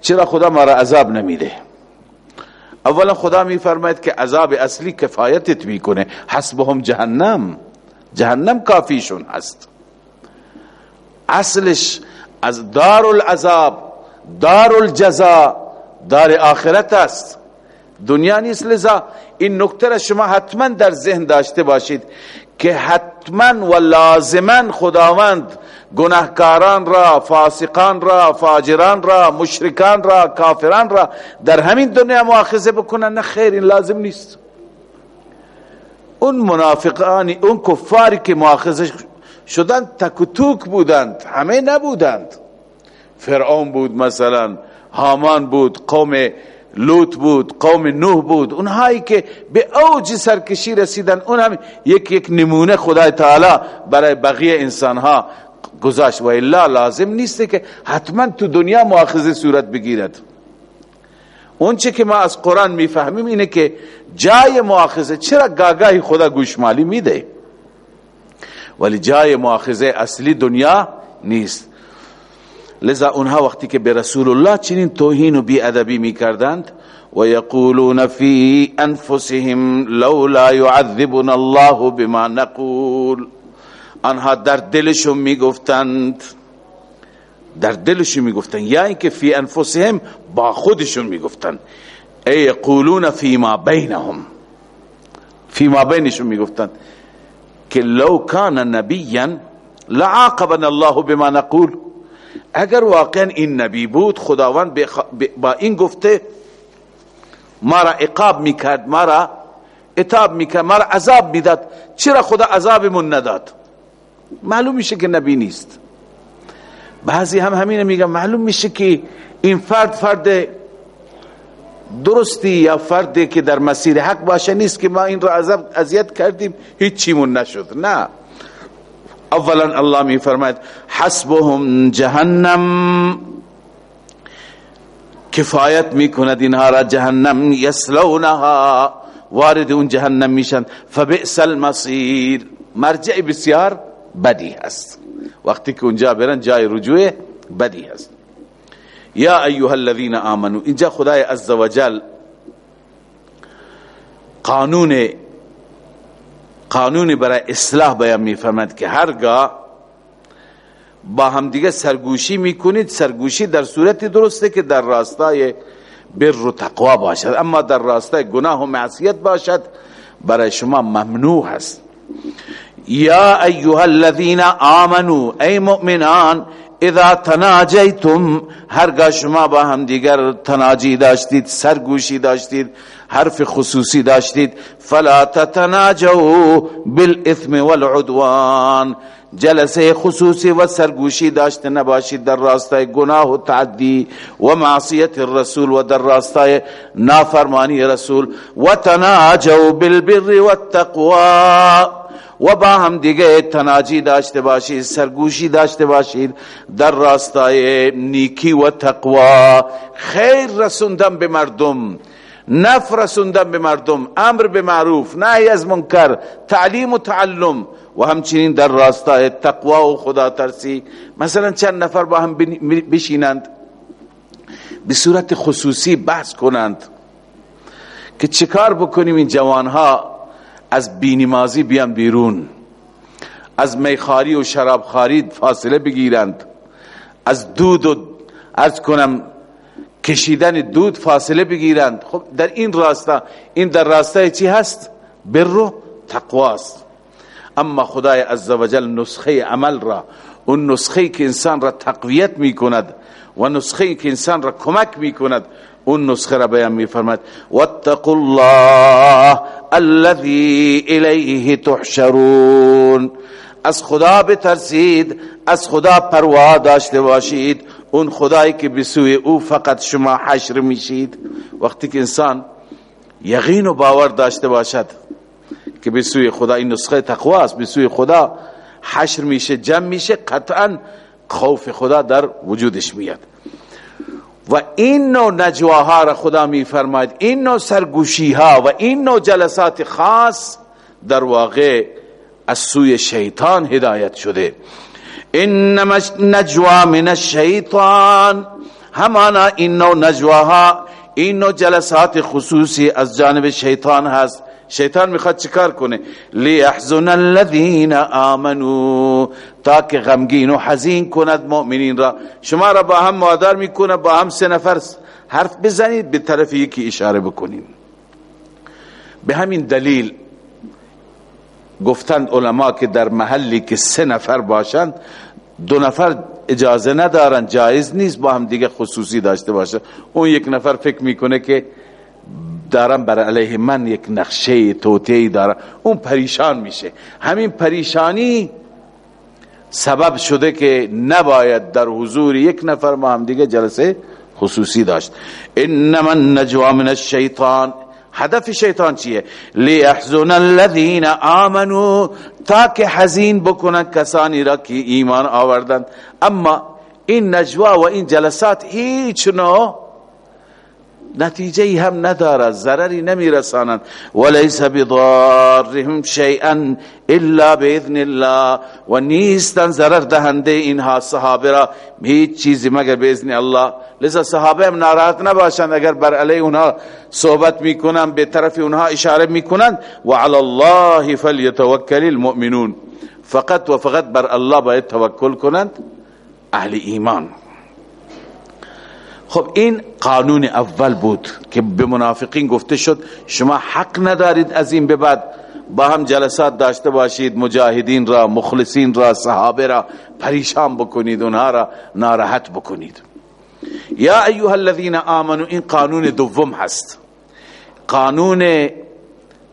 چرا خدا ما را عذاب نمیده؟ اولا خدا می فرماید که عذاب اصلی کفایتت می‌کنه. حسبهم جهنم. جهنم کافیشون هست. اصلش از دار العذاب دار الجزا دار آخرت است. دنیا نیست لذا. این نکته را شما حتما در ذهن داشته باشید که حتما و لازما خداوند گناهکاران را فاسقان را فاجران را مشرکان را کافران را در همین دنیا مؤاخذه بکنن نه خیر این لازم نیست. اون منافقانی اون کفاری که مؤاخذه شدن تکتوک بودند. همه نبودند. فرعون بود مثلا هامان بود قوم لوط بود قوم نوح بود. اونهایی که به اوج سرکشی رسیدن اون هم یک یک نمونه خدای تعالی برای بقیه انسانها گذاشت. و الا لازم نیست که حتما تو دنیا مؤاخذه صورت بگیرد. اون چه که ما از قرآن می‌فهمیم اینه که جای مؤاخذه چرا گاگاهی خدا گوشمالی میده؟ ولی جای مؤاخذه اصلی دنیا نیست. لذا اونها وقتی که به رسول الله چنین توهین و بیادبی می‌کردند و یقولون فی انفسهم لولا يعذبنا الله بما نقول. آنها در دلشون می‌گفتند در دلشون می‌گفتند. یا اینکه فی انفسهم با خودشون می‌گفتند. ای یقولون فی ما بینهم. فی ما بینشون می‌گفتند. که لو کان نبیا لعاقبنا الله بما نقول. اگر واقعا این نبی بود خداوند با این گفته ما را عقاب می‌کرد ما را اتاب می‌کرد ما را عذاب می‌داد. چرا خدا عذابمون نداد؟ معلوم میشه که نبی نیست. بعضی هم همینه میگن. معلوم میشه که این فرد فرد درستی یا فردی که در مسیر حق باشه نیست که ما این را اذیت کردیم هیچ چیمون نشد. نه. اولا الله می فرماید حسبهم جهنم. کفایت می‌کند اینها را جهنم یسلونها وارد اون جهنم میشن. فبئس المصیر. مرجع بسیار بدی هست. وقتی که اونجا برن جای رجوع بدی هست. یا ایها الذين آمنوا اینجا خدای عزوجل قانون قانونی برای اصلاح بیان می‌فهمد که هرگاه با هم دیگه سرگوشی می‌کنید سرگوشی در صورت درسته که در راستای بر و تقوا باشد. اما در راستای گناه و معصیت باشد برای شما ممنوع هست یا ایها الذین آمنو ای مؤمنان اذا تناجیتم هرگاه شما با هم دیگر تناجی داشتید سرگوشی داشتید حرف خصوصی داشتید فلا تتناجوا بالاثم والعدوان۔ جلسه خصوصی و سرگوشی داشته نباشید در راستای گناه و تعدی و معصیت الرسول و در راستای نافرمانی رسول۔ و تناجوا بالبر والتقوى۔ و با هم دیگه تناجی داشته باشید سرگوشی داشته باشید در راستای نیکی و تقوا. خیر رسوندن به مردم نفر رسوندن به مردم امر به معروف نهی از منکر تعلیم و تعلم. و همچنین در راستای تقوا و خدا ترسی مثلا چند نفر با هم بشینند به صورت خصوصی بحث کنند که چیکار بکنیم این جوانها؟ از بینمازی بیان بیرون. از میخاری و شرابخاری فاصله بگیرند. از دود و از کنم کشیدن دود فاصله بگیرند. خب در این راستا این در راستای چی هست؟ بر و تقواست اما خدای عزوجل نسخه عمل را اون نسخه که انسان را تقویت می کند و نسخه که انسان را کمک می کند اون نسخه را بیان می فرمد واتقوا الله الذي الیه تحشرون. از خدا بترسید از خدا پروا داشته باشید. اون خدایی که بسوی او فقط شما حشر میشید. وقتی که انسان یقین و باور داشته باشد که به سوی خدا این نسخه تقوا است به سوی خدا حشر میشه جمع میشه قطعا خوف خدا در وجودش میاد. و این نوع نجواها را خدا میفرماید. این نوع سرگوشی ها و این نوع جلسات خاص در واقع از سوی شیطان هدایت شده. انما نجوا من الشیطان. همانا این نوع نجواها این نوع جلسات خصوصی از جانب شیطان هست. شیطان می‌خواد چیکار کنه؟ لیحزن الذین آمنو. تا که غمگین و حزین کند مؤمنین را. شما را با هم مادر می‌کنه با هم سه نفر حرف بزنید به طرف یکی اشاره بکنید به همین دلیل گفتند علما که در محلی که سه نفر باشند دو نفر اجازه ندارن جایز نیست با هم دیگه خصوصی داشته باشه. اون یک نفر فکر می‌کنه که دارم بر علیه من یک نقشه توتهی دارم. اون پریشان میشه. همین پریشانی سبب شده که نباید در حضور یک نفر ما هم دیگه جلسه خصوصی داشت. انما النجوا من الشیطان. هدف شیطان چیه؟ لیحزن الذین آمنو تا که حزین بکنن کسانی را که ایمان آوردند. اما این نجوا و این جلسات هیچ نوع نتیجه هم ندارد ضرری نمیرسانند وليس بضارهم شيئا الا باذن الله. و نیستن ضرر دهنده اینها صحابه را. هیچ چیزی مگر باذن الله. لذا صحابه هم ناراحت نباشند اگر بر علی اونها صحبت می‌کنن به طرف اونها اشاره می‌کنند. و علی الله فلیتوکل المؤمنون. فقط و فقط بر الله باید توکل کنند. اهل ایمان. خب این قانون اول بود که به منافقین گفته شد شما حق ندارید از این به بعد با هم جلسات داشته باشید مجاهدین را مخلصین را صحابه را پریشان بکنید اونها را ناراحت بکنید. یا ایها الذین آمنو این قانون دوم هست. قانون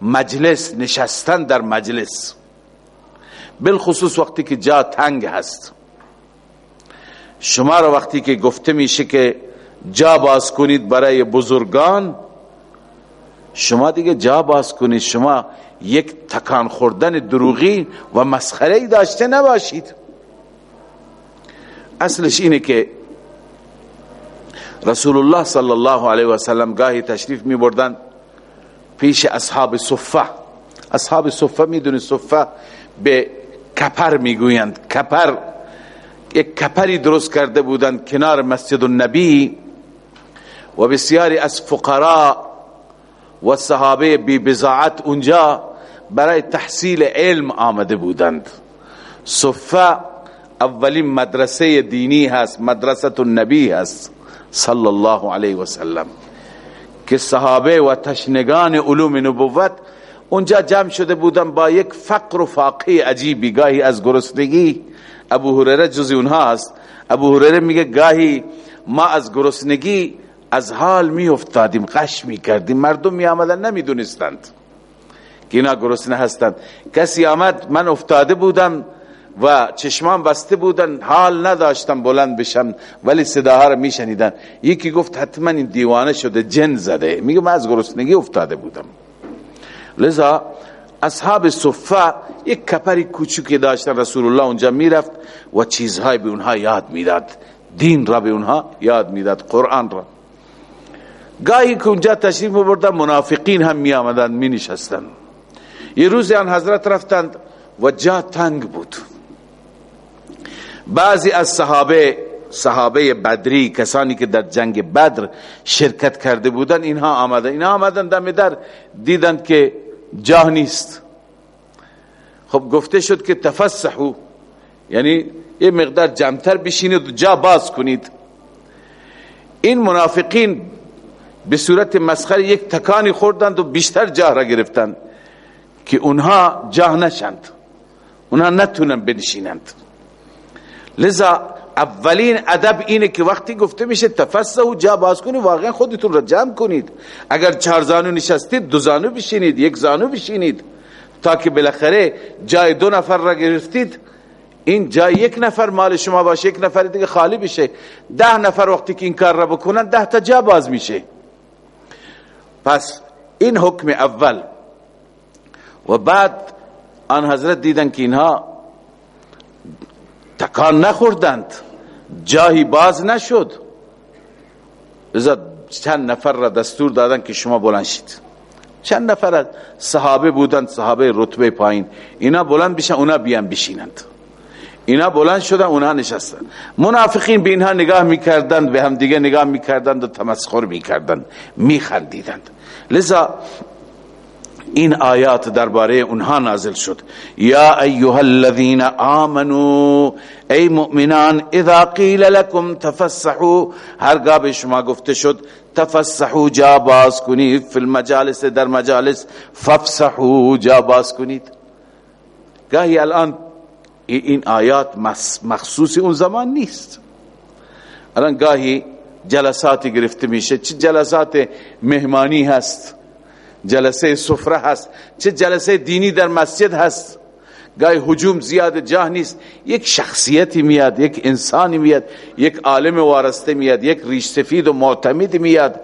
مجلس نشستن در مجلس. بالخصوص وقتی که جا تنگ هست. شما را وقتی که گفته میشه که جا باز کنید برای بزرگان. شما دیگه جا باز کنید. شما یک تکان خوردن دروغی و مسخره داشته نباشید. اصلش اینه که رسول الله صلی الله علیه و سلم گاهی تشریف می بردن پیش اصحاب صفه. اصحاب صفه می‌دونید؟ صفه به کپر می‌گویند. کپر یک کپری درست کرده بودند کنار مسجد النبی. و بسیاری از فقراء و صحابه بی بزاعت اونجا برای تحصیل علم آمده بودند. صفه اولین مدرسه دینی هست مدرسه النبی هست صلی الله علیه و سلم که صحابه و تشنگان علوم نبوت اونجا جمع شده بودن با یک فقر و فاقه عجیبی. گاهی از گرسنگی ابو هریره جزی اونها هست. ابو هریره میگه گاهی ما از گرسنگی از حال می افتادیم قش می کردیم مردم می آمدن نمی دونستند که اینا گرسنه هستند. کسی آمد من افتاده بودم و چشمان بسته بودن حال نداشتم بلند بشم ولی صداها رو میشنیدن. یکی گفت حتما این دیوانه شده جن زده. میگه من از گرسنگی افتاده بودم. لذا اصحاب صفه یک کپری کوچکی داشتن رسول الله اونجا می‌رفت و چیزهای به اونها یاد می‌داد. دین را به اونها یاد می‌داد قرآن را. گاهی که اونجا تشریف بردن منافقین هم می آمدن می نشستن. یه روز آن حضرت رفتند و جا تنگ بود. بعضی از صحابه صحابه بدری کسانی که در جنگ بدر شرکت کرده بودن اینها آمدن. اینها آمدن دم در دیدند که جا نیست. خب گفته شد که تفسحو یعنی یه مقدار جمتر بشینید و جا باز کنید. این منافقین به صورت مسخره یک تکانی خوردند و بیشتر جاه را گرفتند که اونها جاه نشند. اونها نتونن بنشینند. لذا اولین ادب اینه که وقتی گفته میشه تفسه جا باز کنید واقعا خودتون را جمع کنید. اگر چهار زانو نشستید دو زانو بشینید یک زانو بشینید. تا که بالاخره جای دو نفر را گرفتید این جای یک نفر مال شما باشه یک نفر دیگه خالی بشه. ده نفر وقتی که این کار را بکنن ده تا جا باز میشه. پس این حکم اول و بعد آن حضرت دیدن که اینها تکان نخوردند جاهی باز نشد. لذا چند نفر را دستور دادن که شما بلند شید. چند نفر صحابه بودند صحابه رتبه پایین. اینا بلند بشن اونا بیان بشینند. اینا بلند شدن اونا نشستن. منافقین به اینها نگاه می‌کردند به هم دیگه نگاه می‌کردند و تمسخر می‌کردند میخندیدند. لذا این آیات درباره اونها نازل شد. یا ایها الذين آمنوا ای مؤمنان اذا قیل لكم تفسحوا هرگاه به شما گفته شد تفسحوا جا باز کنید فی المجالس در مجالس ففسحوا جا باز کنید. گاهی الان این آیات مخصوص اون زمان نیست. الان گاهی جلساتی گرفته میشه. چه جلسات مهمانی هست؟ جلسه سفره هست. چه جلسه دینی در مسجد هست؟ گاهی حجوم زیاد جاه نیست. یک شخصیتی میاد یک انسانی میاد یک عالم وارسته میاد یک ریش سفید و معتمد میاد.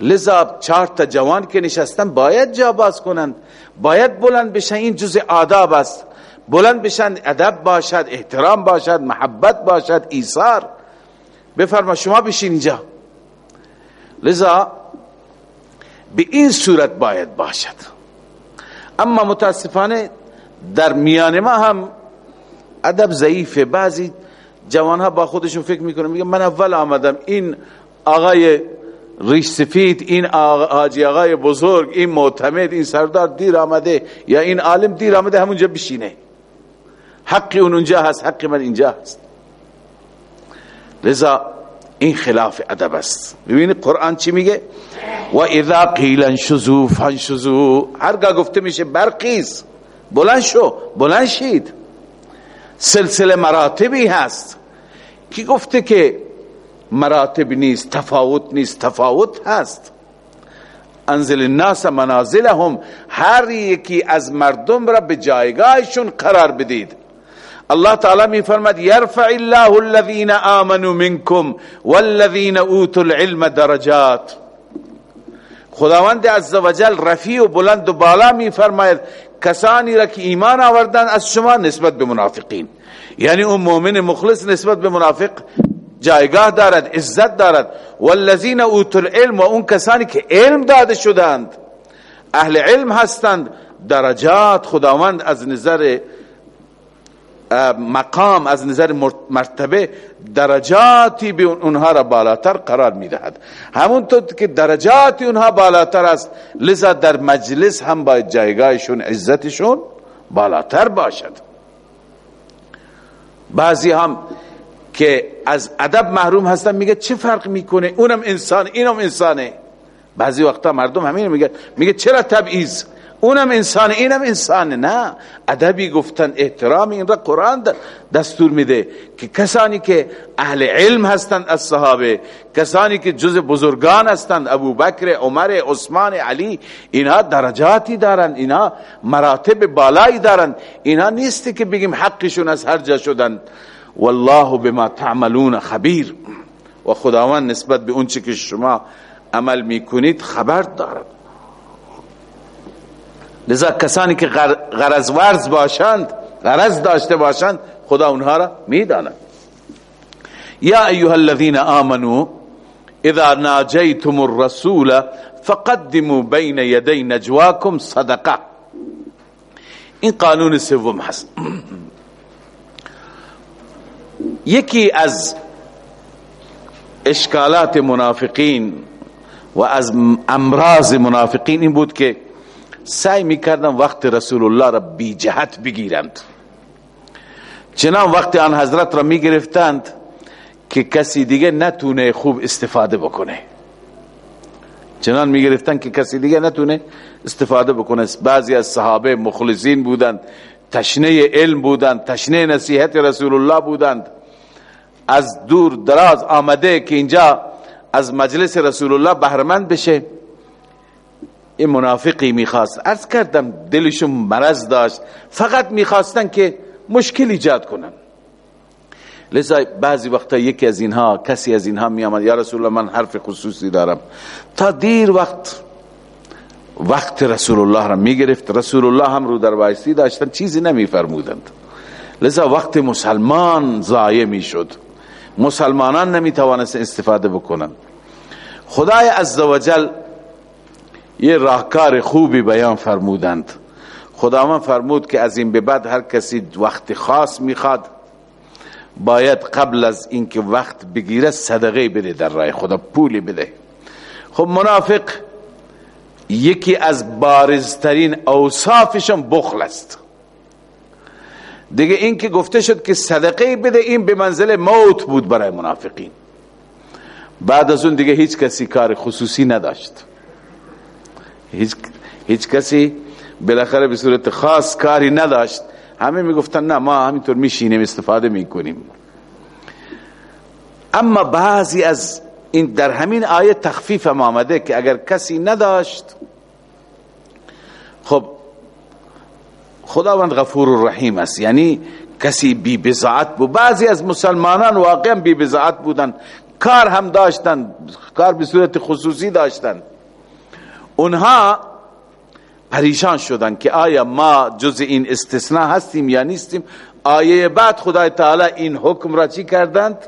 لذا چهار تا جوان که نشستن باید جا باز کنند. باید بلند بشن. این جز آداب است. بلند بشن. ادب باشد احترام باشد محبت باشد ایثار. بفرما شما بشین اینجا. لذا به این صورت باید باشد. اما متاسفانه در میان ما هم ادب ضعیفه بعضی جوانها با خودشون فکر می‌کنن میگن من اول آمدم. این آقای ریش سفید این آجی آقای بزرگ این معتمد این سردار دیر آمده یا این عالم دیر آمده همونجا بشینه. حقی اون اونجا هست حقی من اینجا هست. لذا این خلاف ادب است. ببینید قرآن چی میگه؟ و اذا قیل انشزو فانشزو. هرگاه گفته میشه برقیز بلند شو بلند شید. سلسله مراتبی هست. کی گفته که مراتب نیست تفاوت نیست؟ تفاوت هست. انزل الناس منازلهم هر یکی از مردم را به جایگاهشون قرار بدید. الله تعالی می فرماد یرفع الله الذين آمنوا منكم والذين اوتوا العلم درجات. خداوند عزوجل رفیع و بلند و بالا می فرماید کسانی را که ایمان آوردن از شما نسبت به منافقین. یعنی اون مؤمن مخلص نسبت به منافق جایگاه دارد عزت دارد. والذین اوتوا العلم و اون کسانی که علم داده شدند اهل علم هستند. درجات خداوند از نظر مقام از نظر مرتبه درجاتی به اونها را بالاتر قرار می‌دهد. همونطور که درجاتی اونها بالاتر است لذا در مجلس هم باید جایگاهشون عزتشون بالاتر باشد. بعضی هم که از ادب محروم هستن میگه چه فرق می‌کنه؟ اونم انسان اینم انسانه. بعضی وقتا مردم همین میگه میگه چرا تبعیض؟ اونم انسان اینم انسان نه. ادبی گفتن احترام این را قرآن دستور میده که کسانی که اهل علم هستند از صحابه کسانی که جز بزرگان هستند ابو بکر عمر عثمان علی اینها درجاتی دارند اینها مراتب بالایی دارند اینها نیست که بگیم حقشون از هر جا شدن. والله بما تعملون خبیر. و خداوند نسبت به اونچه که شما عمل می‌کنید خبر دارد. لذا کسانی که غرض ورز باشند غرض داشته باشند خدا اونها را می‌داند. یا ایها الذين آمنوا اذا ناجيتم الرسول فقدموا بين يدي نجواكم صدقه. این قانون سوم هست. یکی از اشکالات منافقین و از امراض منافقین این بود که سعی می‌کردن وقت رسول الله را بی جهت بگیرند. چنان وقت آن حضرت را می‌گرفتند که کسی دیگه نتونه خوب استفاده بکنه. چنان می‌گرفتند که کسی دیگه نتونه استفاده بکنه. بعضی از صحابه مخلصین بودند تشنه علم بودند تشنه نصیحت رسول الله بودند. از دور دراز آمده که اینجا از مجلس رسول الله بهرمند بشه. این منافقی می‌خواست. ارز کردم دلشون مرض داشت. فقط می‌خواستن که مشکل ایجاد کنن. لذا بعضی وقتا یکی از اینها کسی از اینها میامد یا رسول الله من حرف خصوصی دارم. تا دیر وقت وقت رسول الله را می‌گرفت. رسول الله هم رو در وایسی داشتن چیزی نمیفرمودند. لذا وقت مسلمان ضایع می شد مسلمانان نمی توانست استفاده بکنن. خدای عزوجل یه راهکار خوبی بیان فرمودند. خداوند فرمود که از این به بعد هر کسی وقت خاص می‌خواد باید قبل از اینکه وقت بگیره صدقه بده در راه خدا پولی بده. خب منافق یکی از بارزترین اوصافشون بخل است. دیگه این که گفته شد که صدقه بده این به منزل موت بود برای منافقین. بعد از اون دیگه هیچ کسی کار خصوصی نداشت. هیچ, هیچ کسی بالاخره به صورت خاص کاری نداشت. همه می‌گفتن نه ما همینطور میشینیم استفاده می‌کنیم. اما بعضی از این در همین آیه تخفیف هم آمده که اگر کسی نداشت خب خداوند غفور الرحیم است. یعنی کسی بی بزاعت بود. بعضی از مسلمانان واقعا بی بزاعت بودن. کار هم داشتن کار به صورت خصوصی داشتن. اونها پریشان شدن که آیا ما جز این استثناء هستیم یا نیستیم؟ آیه بعد خدای تعالی این حکم را چی کردند؟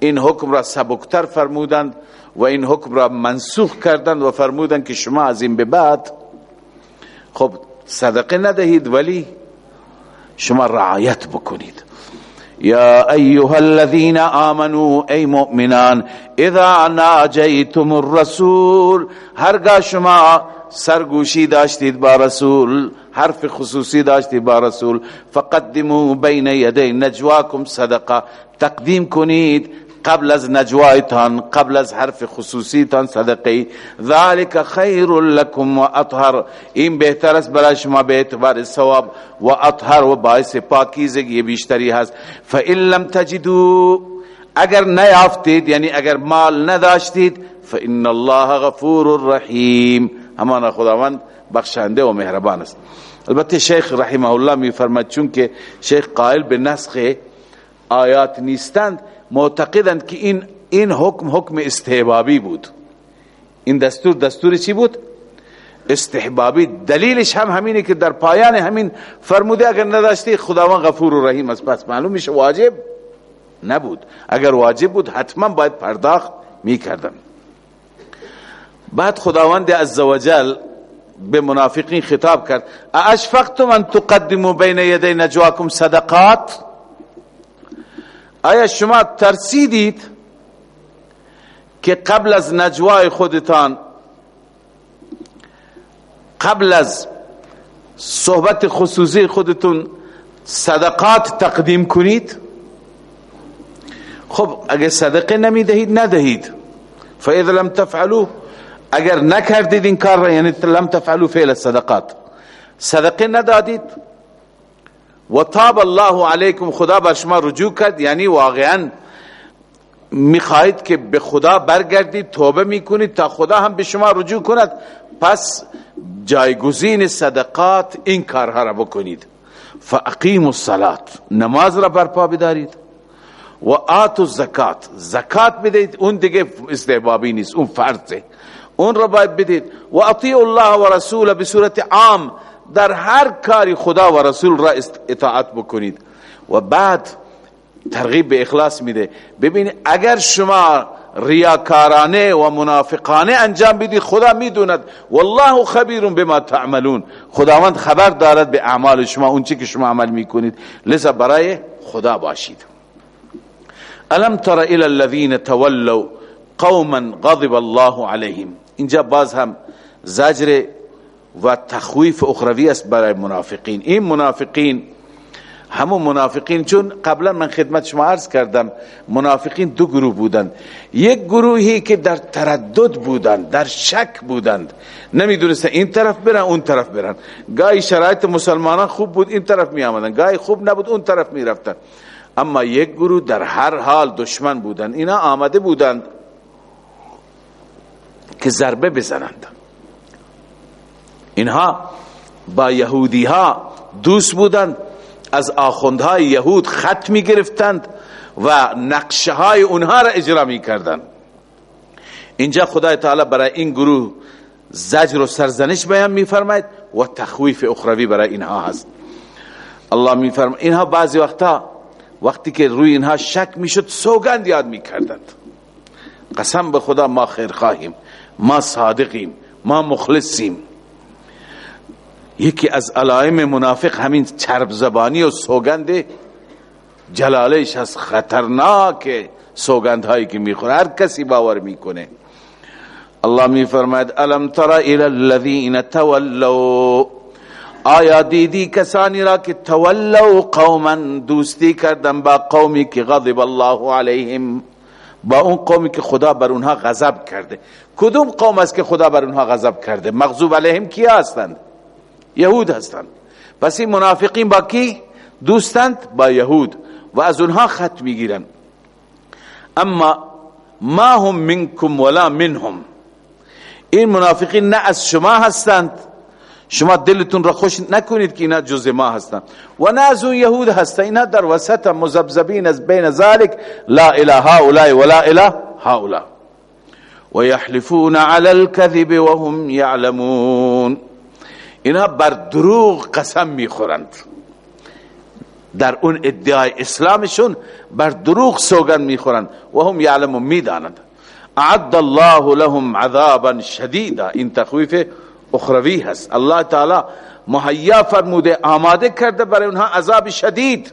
این حکم را سبکتر فرمودند و این حکم را منسوخ کردند و فرمودند که شما از این به بعد خب صدقه ندهید ولی شما رعایت بکنید. یا ایها الذين آمنوا ای مؤمنان إذا ناجیتم الرسول هرگاه شما سرگوشی داشتید با رسول حرف خصوصی داشتید با رسول فقدموا بین یدی نجواکم صدقه تقدیم کنید قبل از نجوایتان قبل از حرف خصوصیتان صدقه ذالک خیر لکم و اطهر. این بهتر است برای شما به اعتبار ثواب و اطهر و باعث پاکیزگی بیشتری هست. فإن لم تجدو اگر نیافتید یعنی اگر مال نداشتید فإن الله غفور رحیم. همان خداوند بخشنده و مهربان است. البته شیخ رحمه الله می فرماید چون که شیخ قائل به نسخ آیات نیستند معتقدند که این این حکم حکم استحبابی بود. این دستور دستور چی بود؟ استحبابی. دلیلش هم همینه که در پایان همین فرموده اگر نداشتی خداوند غفور و رحیم است. پس معلوم میشه واجب نبود. اگر واجب بود حتما باید پرداخت می‌کردن. بعد خداوند عزوجل به منافقین خطاب کرد. اشفقتم ان تقدموا بین یدی نجواکم صدقات؟ آیا شما ترسیدید که قبل از نجوای خودتان قبل از صحبت خصوصی خودتون صدقات تقدیم کنید؟ خب اگر صدقه نمی دهید ندهید. فاذا لم تفعلوا اگر نکردید این کار را یعنی لم تفعلوا فعل صدقات صدقه ندادید. و تاب الله علیکم خدا بر شما رجوع کرد. یعنی واقعا می‌خواهید که به خدا برگردید توبه می‌کنید تا خدا هم به شما رجوع کند. پس جایگزین صدقات این کارها را بکنید. فاقیم الصلات نماز را برپا بدارید. و آتو زکات زکات بدید اون دیگه استحبابی نیست اون فرضه. اون را باید بدید و اطیع الله و رسول به صورت عام. در هر کاری خدا و رسول را اطاعت بکنید. و بعد ترغیب به اخلاص میده. ببینید اگر شما ریاکارانه و منافقانه انجام بدید خدا می‌دوند. والله خبیر بما تعملون. خداوند خبر دارد به اعمال شما اون که شما عمل می‌کنید. لذا برای خدا باشید. الم تر الى الذين تولوا قوما غضب الله عليهم اینجا باز هم زجر و تخویف اخروی است برای منافقین. این منافقین همون منافقین چون قبلا من خدمت شما عرض کردم منافقین دو گروه بودند. یک گروهی که در تردد بودند در شک بودند. نمی‌دونستن این طرف برن اون طرف برن. گاهی شرایط مسلمانان خوب بود این طرف می آمدن گاهی خوب نبود اون طرف می رفتن اما یک گروه در هر حال دشمن بودند. اینا آمده بودند که ضربه بزنند. اینها با یهودی ها دوست بودند از آخوندهای یهود خط می گرفتند و نقشه های اونها را اجرا می کردند اینجا خدای تعالی برای این گروه زجر و سرزنش بیان می فرماید و تخویف اخروی برای اینها هست. الله میفرم اینها بعضی وقتا وقتی که روی اینها شک می‌شد سوگند یاد می‌کردند. قسم به خدا ما خیر خواهیم ما صادقیم ما مخلصیم. یکی از علائم منافق همین چرب زبانی و سوگند جلالش از خطرناک سوگند هایی که می‌خوره هر کسی باور می‌کنه. الله میفرماید الم تر الى الذين تولوا؟ آیا دیدی کسانی را که تولوا قوما دوستی کردن با قومی که غضب الله علیهم؟ با اون قومی که خدا بر اونها غضب کرده. کدوم قوم است که خدا بر اونها غضب کرده؟ مغضوب علیهم کیا هستند؟ یهود هستند. پس این منافقین با کی دوستند؟ با یهود. و از اونها خط میگیرن. اما ما هم منکم ولا منهم. این منافقین نه از شما هستند. شما دلتون را خوش نکنید که اینا جز ما هستند. و نه از اون یهود هستند. اینا در وسط مزبزبین از بین ذلك لا اله هؤلاء ولا اله هؤلاء. ويحلفون على الكذب وهم يعلمون اینا بر دروغ قسم می‌خورند. در اون ادعای اسلامشون بر دروغ سوگن می‌خورند و هم یعلمون می‌دانند. اعد الله لهم عذابا شدیدا. این تخویف اخروی هست. الله تعالی مهیا فرموده آماده کرده برای اونها عذاب شدید.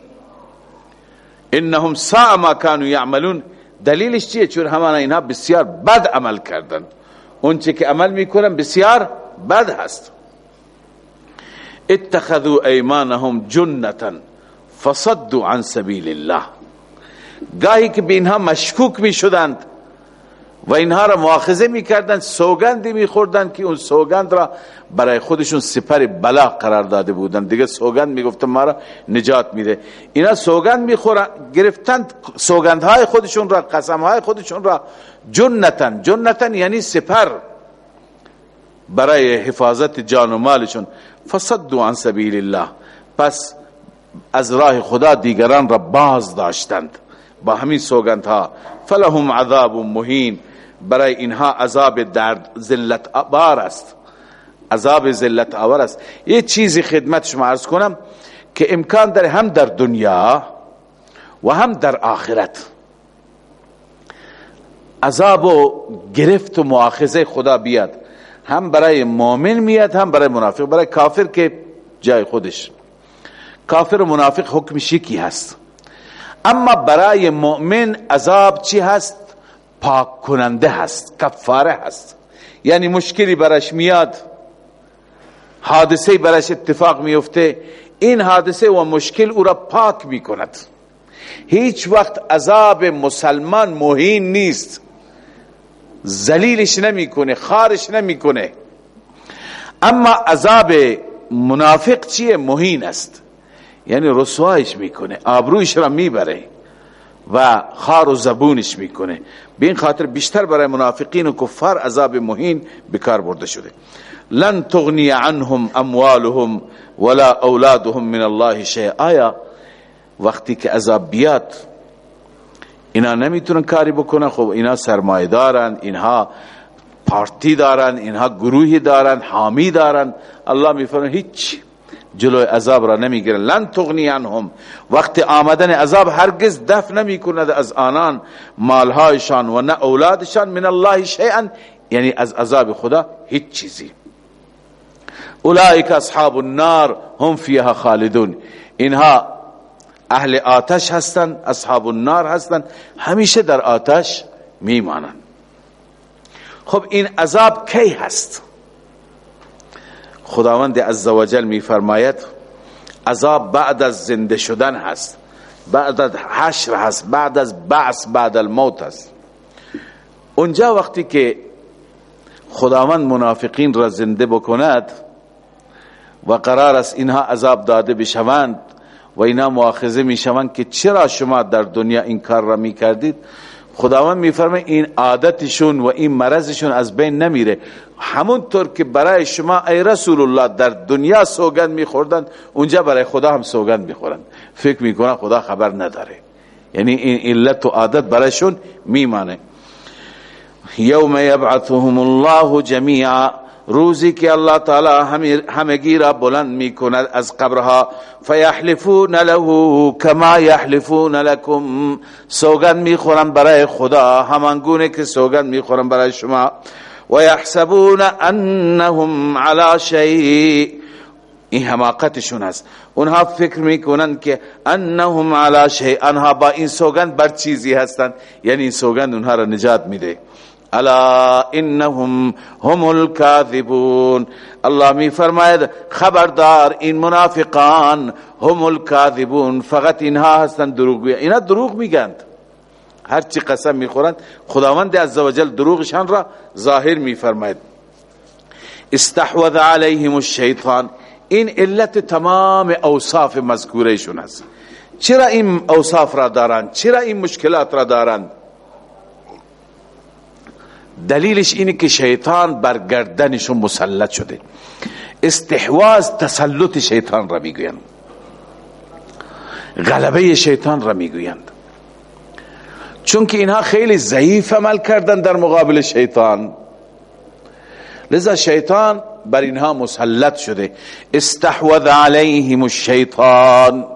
انهم ساء ما كانوا يعملون دلیلش چیه؟ چون همان اینها بسیار بد عمل کردن اون چه که عمل می‌کنن بسیار بد هست. اتخذوا ایمانهم جنتا فصدوا عن سبیل الله. گاهی که به اینها مشکوک می شدند و اینها را مؤاخذه می‌کردند سوگندی میخوردند که اون سوگند را برای خودشون سپر بلا قرار داده بودند. دیگه سوگند می‌گفتن ما را نجات میده. اینا سوگند می‌خورن گرفتند سوگندهای خودشون را قسمهای خودشون را جنتن جنتن یعنی سپر. برای حفاظت جان و مالشون. فصدوا عن سبیل الله پس از راه خدا دیگران را باز داشتند. با همین سوگندها فلهم عذاب مهین. برای اینها عذاب درد ذلت آور است. عذاب ذلت آور است. یه چیزی خدمت شما عرض کنم که امکان داره هم در دنیا و هم در آخرت. عذاب و گرفت و مؤاخذه خدا بیاد. هم برای مؤمن میاد هم برای منافق. برای کافر که جای خودش. کافر و منافق حکمش یکی هست. اما برای مؤمن عذاب چی هست؟ پاک کننده هست کفاره هست. یعنی مشکلی برش میاد حادثه برش اتفاق میفته این حادثه و مشکل او را پاک می‌کند. هیچ وقت عذاب مسلمان مهین نیست. زلیلش نمی‌کنه خارش نمی‌کنه. اما عذاب منافق چیه؟ مهین است. یعنی رسوایش می‌کنه آبرویش را می‌بره و خار و زبونش می‌کنه. به این خاطر بیشتر برای منافقین و کفار عذاب مهین بکار برده شده. لن تغنی عنهم اموالهم ولا اولادهم من الله شيء آیا وقتی که عذاب بیاد اینا نمی‌تونن کاری بکنن. خب اینا سرمایه دارن اینها پارتی دارن اینها گروهی دارن حامی دارن. الله میفرمه هیچ جلو عذاب را نمی‌گیرن. لن تغنی عنهم. وقت آمدن عذاب هرگز دفع نمی کند از آنان. مالهایشان و نه اولادشان من الله شیئا. یعنی از عذاب خدا هیچ چیزی. اولئک اصحاب النار. هم فیها خالدون. اینها اهل آتش هستند اصحاب النار هستند همیشه در آتش میمانند. خب این عذاب کی هست؟ خداوند عزوجل میفرماید عذاب بعد از زنده شدن هست بعد از حشر هست بعد از بعث بعد الموت هست. اونجا وقتی که خداوند منافقین را زنده بکند و قرار است اینها عذاب داده بشوند و اینا مؤاخذه می‌شوند که چرا شما در دنیا این کار را می‌کردید؟ خداوند میفرمه این عادتشون و این مرضشون از بین نمیره. همونطور که برای شما ای رسول الله در دنیا سوگند میخوردن اونجا برای خدا هم سوگند می‌خورن فکر می‌کنن خدا خبر نداره. یعنی این علت و عادت برایشون میمانه. یوم یبعثهم الله جمیعا. روزی که الله تعالی همگی را بلند می کند از قبرها فیحلفون له کما یحلفون لکم. سوگند می خورن برای خدا همانگونه که سوگند می خورن برای شما. و یحسبون انهم علی شیء. این حماقتشون است. اونها فکر می‌کنن که انهم علی شیء. انها با این سوگند بر چیزی هستند. یعنی این سوگند اونها را نجات میده. الا انهم هم الكاذبون. الله می فرماید خبردار این منافقان هم الكاذبون. فقط اینها هستند دروغ اینا دروغ میگند. هر چی قسم می‌خورند خداوند عزوجل دروغشان را ظاهر میفرماید. استحوذ علیهم الشیطان. این علت تمام اوصاف مذکورهشون است. چرا این اوصاف را دارند؟ چرا این مشکلات را دارند؟ دلیلش اینه که شیطان بر گردنشون مسلط شده. استحواز تسلط شیطان را می‌گویند. غلبه شیطان را می‌گویند. چون که اینها خیلی ضعیف عمل کردن در مقابل شیطان. لذا شیطان بر اینها مسلط شده. استحوذ علیهم الشیطان.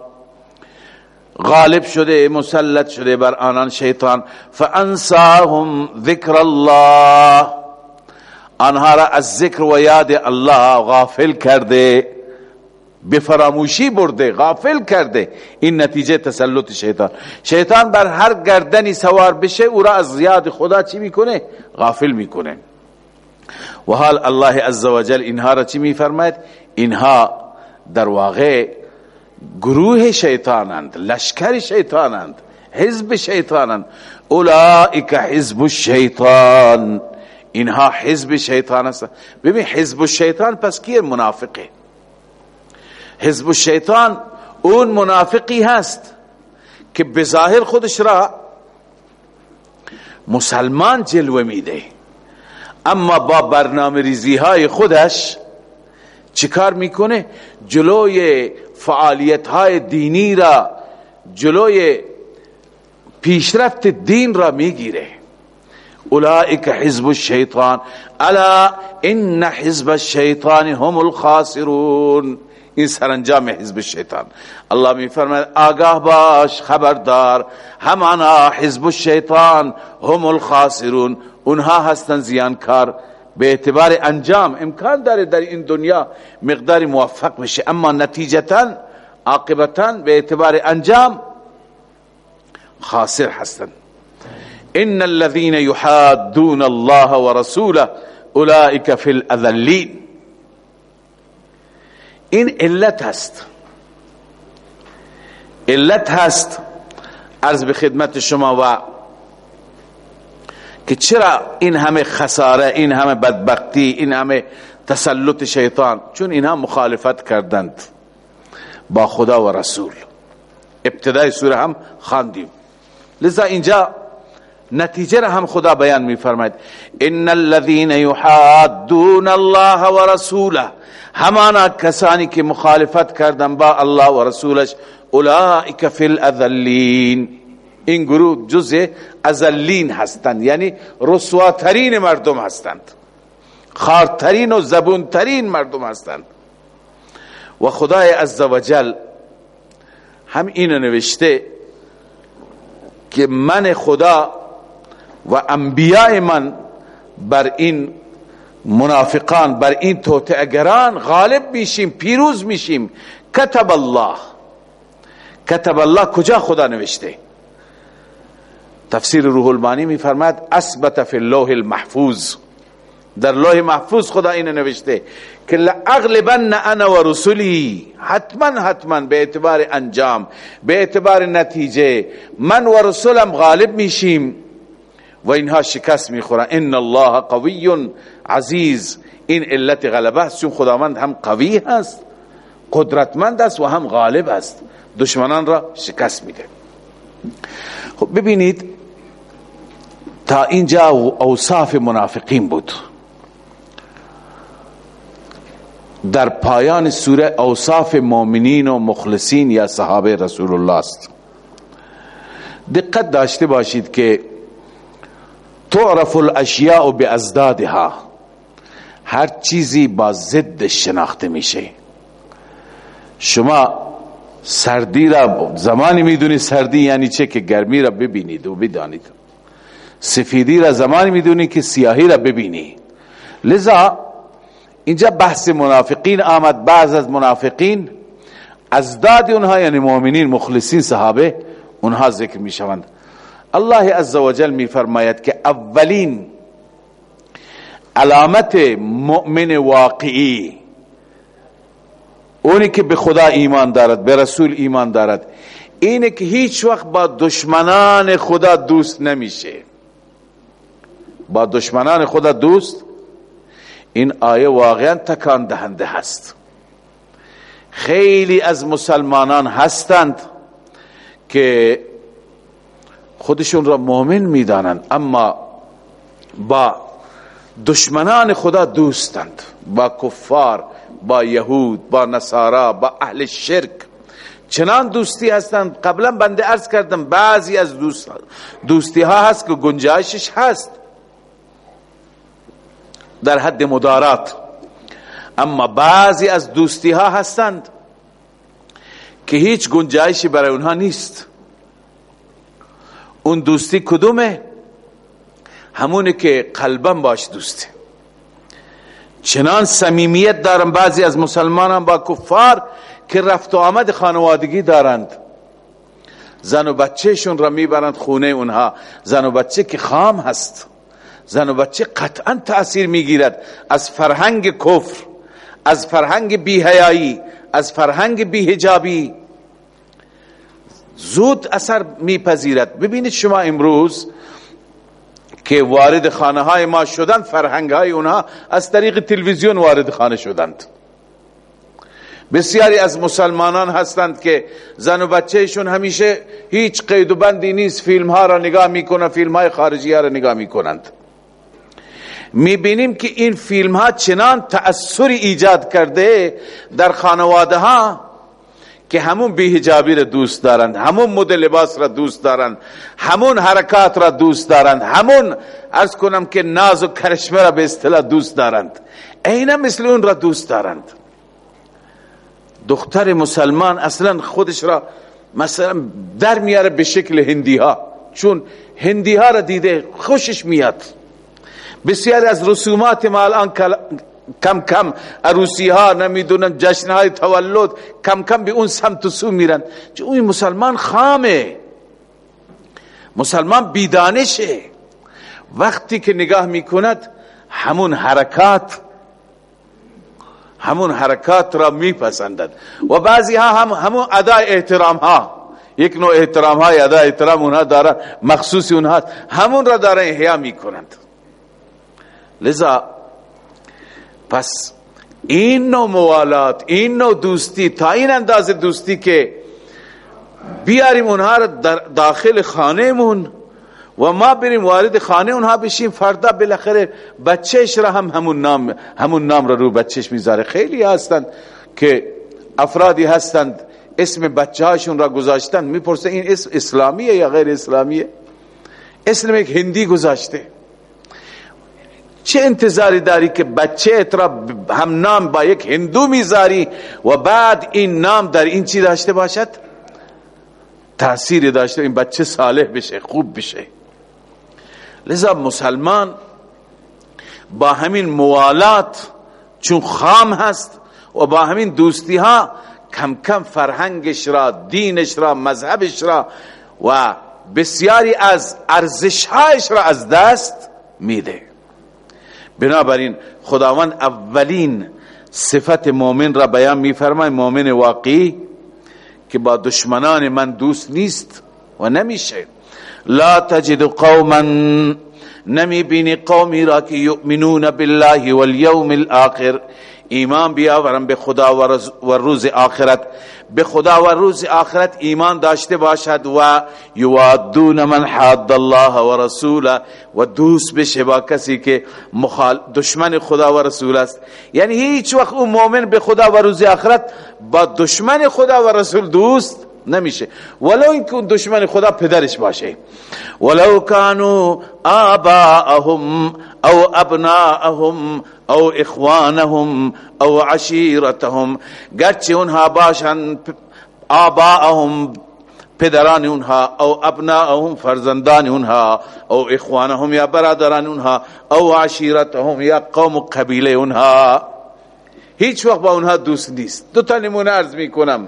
غالب شده مسلط شده بر آنان شیطان. فانساهم ذکر الله. آنها را از ذکر و یاد الله غافل کرده به فراموشی برده غافل کرده. این نتیجه تسلط شیطان. شیطان بر هر گردنی سوار بشه او را از یاد خدا چی می‌کنه؟ غافل می‌کنه. و حال الله عزوجل اینها را چی میفرماید؟ اینها در واقع گروه شیطانند لشکر شیطانند حزب شیطانند. اولئک حزب الشیطان. اینها حزب شیطان است. ببین حزب الشیطان پس کیه؟ منافقه. حزب الشیطان اون منافقی هست که بظاهر خودش را مسلمان جلوه میده. اما با برنامه ریزی های خودش چیکار می‌کنه؟ جلوی فعالیت های دینی را جلوی پیشرفت دین را می‌گیره. اولئک حزب الشیطان. الا ان حزب الشیطان هم الخاسرون. این سرانجام حزب الشیطان. الله می فرماید آگاه باش خبردار. همانا حزب الشیطان هم الخاسرون. اونها هستن زیانکار. به اعتبار انجام امکان داره در این دنیا مقداری موفق بشه. اما نتیجتا عاقبتا به اعتبار انجام خاسر هستند ان الذين يحادون الله ورسوله اولئك في الاذلين. این علت هست. علت هست عرض به خدمت شما و که چرا این همه خساره این همه بدبختی این همه تسلط شیطان؟ چون اینها مخالفت کردند با خدا و رسول. ابتدای سوره هم خواندیم. لذا اینجا نتیجه را هم خدا بیان می فرماید ان الذين يحادون الله ورسوله همانا کسانی که مخالفت کردن با الله و رسولش اولئک فی الاذلین. این گروه جزء ازلین هستند یعنی رسواترین مردم هستند خارترین و زبونترین مردم هستند. و خدای عزوجل هم اینو نوشته که من خدا و انبیاء من بر این منافقان بر این توتعگران غالب میشیم پیروز میشیم. کتب الله. کتب الله کجا خدا نوشته؟ تفسیر روح المانی میفرماد اثبت فی اللوح المحفوظ. در لوح محفوظ خدا این نوشته که لاغلبن انا و رسولی. حتما حتما به اعتبار انجام به اعتبار نتیجه من و رسولم غالب میشیم. و اینها شکست می‌خورن. ان الله قوی عزیز. این علت غلبه است چون خداوند هم قوی هست قدرتمند است و هم غالب است. دشمنان را شکست میده. خب ببینید تا اینجا اوصاف منافقین بود. در پایان سوره اوصاف مؤمنین و مخلصین یا صحابه رسول الله است. دقت داشته باشید که تعرف الاشیاء بازدادها. هر چیزی با ضد شناخته میشه. شما سردی را زمانی می‌دونی سردی یعنی چه که گرمی را ببینید و بدانید. سفیدی را زمانی می‌دونی که سیاهی را ببینی. لذا اینجا بحث منافقین آمد بعض از منافقین از داد اونها یعنی مؤمنین مخلصین صحابه اونها ذکر می‌شوند. الله عزوجل میفرماید که اولین علامت مؤمن واقعی اونی که به خدا ایمان دارد به رسول ایمان دارد اینه که هیچ وقت با دشمنان خدا دوست نمیشه. با دشمنان خدا دوست این آیه واقعا تکان دهنده هست. خیلی از مسلمانان هستند که خودشون را مؤمن می‌دانند اما با دشمنان خدا دوستند با کفار با یهود با نصارا با اهل شرک. چنان دوستی هستند قبلا بنده ارز کردم بعضی از دوست دوستی ها هست که گنجایشش هست. در حد مدارات. اما بعضی از دوستی ها هستند که هیچ گنجایشی برای اونها نیست. اون دوستی کدومه؟ همونه که قلبا باش دوسته. چنان صمیمیت دارن بعضی از مسلمانان با کفار که رفت و آمد خانوادگی دارند. زن و بچهشون را می‌برند خونه اونها. زن و بچه که خام هست. زن و بچه قطعا تأثیر می‌گیرد. از فرهنگ کفر از فرهنگ بیهیایی از فرهنگ بیهجابی زود اثر میپذیرد. ببینید شما امروز که وارد خانه های ما شدند فرهنگ های اونها از طریق تلویزیون وارد خانه شدند. بسیاری از مسلمانان هستند که زن و بچهشون همیشه هیچ قید و بندی نیست. فیلم ها را نگاه می‌کنن فیلم های خارجی ها را نگاه می‌کنند. می‌بینیم که این فیلم ها چنان تأثری ایجاد کرده در خانواده ها که همون بیهجابی را دوست دارند همون مدل لباس را دوست دارند همون حرکات را دوست دارند همون ارز کنم که ناز و کرشمه را به اصطلاح دوست دارند. اینا مثل اون را دوست دارند. دختر مسلمان اصلا خودش را مثلا در میاره به شکل هندی ها چون هندی ها را دیده خوشش میاد. بسیاری از رسومات ما الان کم کم عروسی ها نمی‌دونن جشن های تولد کم کم به اون سمت و سو میرن. چون اون مسلمان خامه. مسلمان بیدانشه. وقتی که نگاه می‌کند همون حرکات همون حرکات را میپسندد. و بعضی ها هم همون ادای احترام ها یک نوع احترام های ادای احترام اونها دارن مخصوصی اونها. همون را دارن احیا می‌کنند. لذا پس این نوع موالات این نوع دوستی تا این اندازه دوستی که بیاریم اونها را داخل خانه مون و ما بریم وارد خانه اونها بشیم فردا بالاخره بچهش را هم همون نام همون نام را رو بچهش می‌ذاره. خیلی هستند که افرادی هستند اسم بچه هاشون را گذاشتن می‌پرسه این اسم اسلامیه یا غیر اسلامیه؟ اسم یک هندی گذاشته. چه انتظاری داری که بچه را هم نام با یک هندو می‌ذاری و بعد این نام در این چی داشته باشد؟ تأثیر داشته این بچه صالح بشه خوب بشه. لذا مسلمان با همین موالات چون خام هست و با همین دوستی ها کم کم فرهنگش را دینش را مذهبش را و بسیاری از ارزشهایش را از دست میده. بنابراین خداوند اولین صفت مؤمن را بیان میفرماید مؤمن واقعی که با دشمنان من دوست نیست و نمیشه. لا تجد قوما نمی بینی قومی را که یؤمنون بالله والیوم الاخر ایمان بیاورن به خدا و روز آخرت. به خدا و روز آخرت ایمان داشته باشد و یوادون من حاد الله و رسوله و دوست بشه با کسی که دشمن خدا و رسول است. یعنی هیچ وقت اون مؤمن به خدا و روز آخرت با دشمن خدا و رسول دوست نمیشه. ولو اون دشمن خدا پدرش باشه. ولو کانو آباءهم او ابناءهم او اخوانهم او عشیرتهم. گرچه اونها باشن آباءهم پدران اونها او ابناءهم فرزندان اونها او اخوانهم یا برادران اونها او عشیرتهم یا قوم قبیله اونها. هیچ وقت با اونها دوست نیست. دو تا نمونه عرض می کنم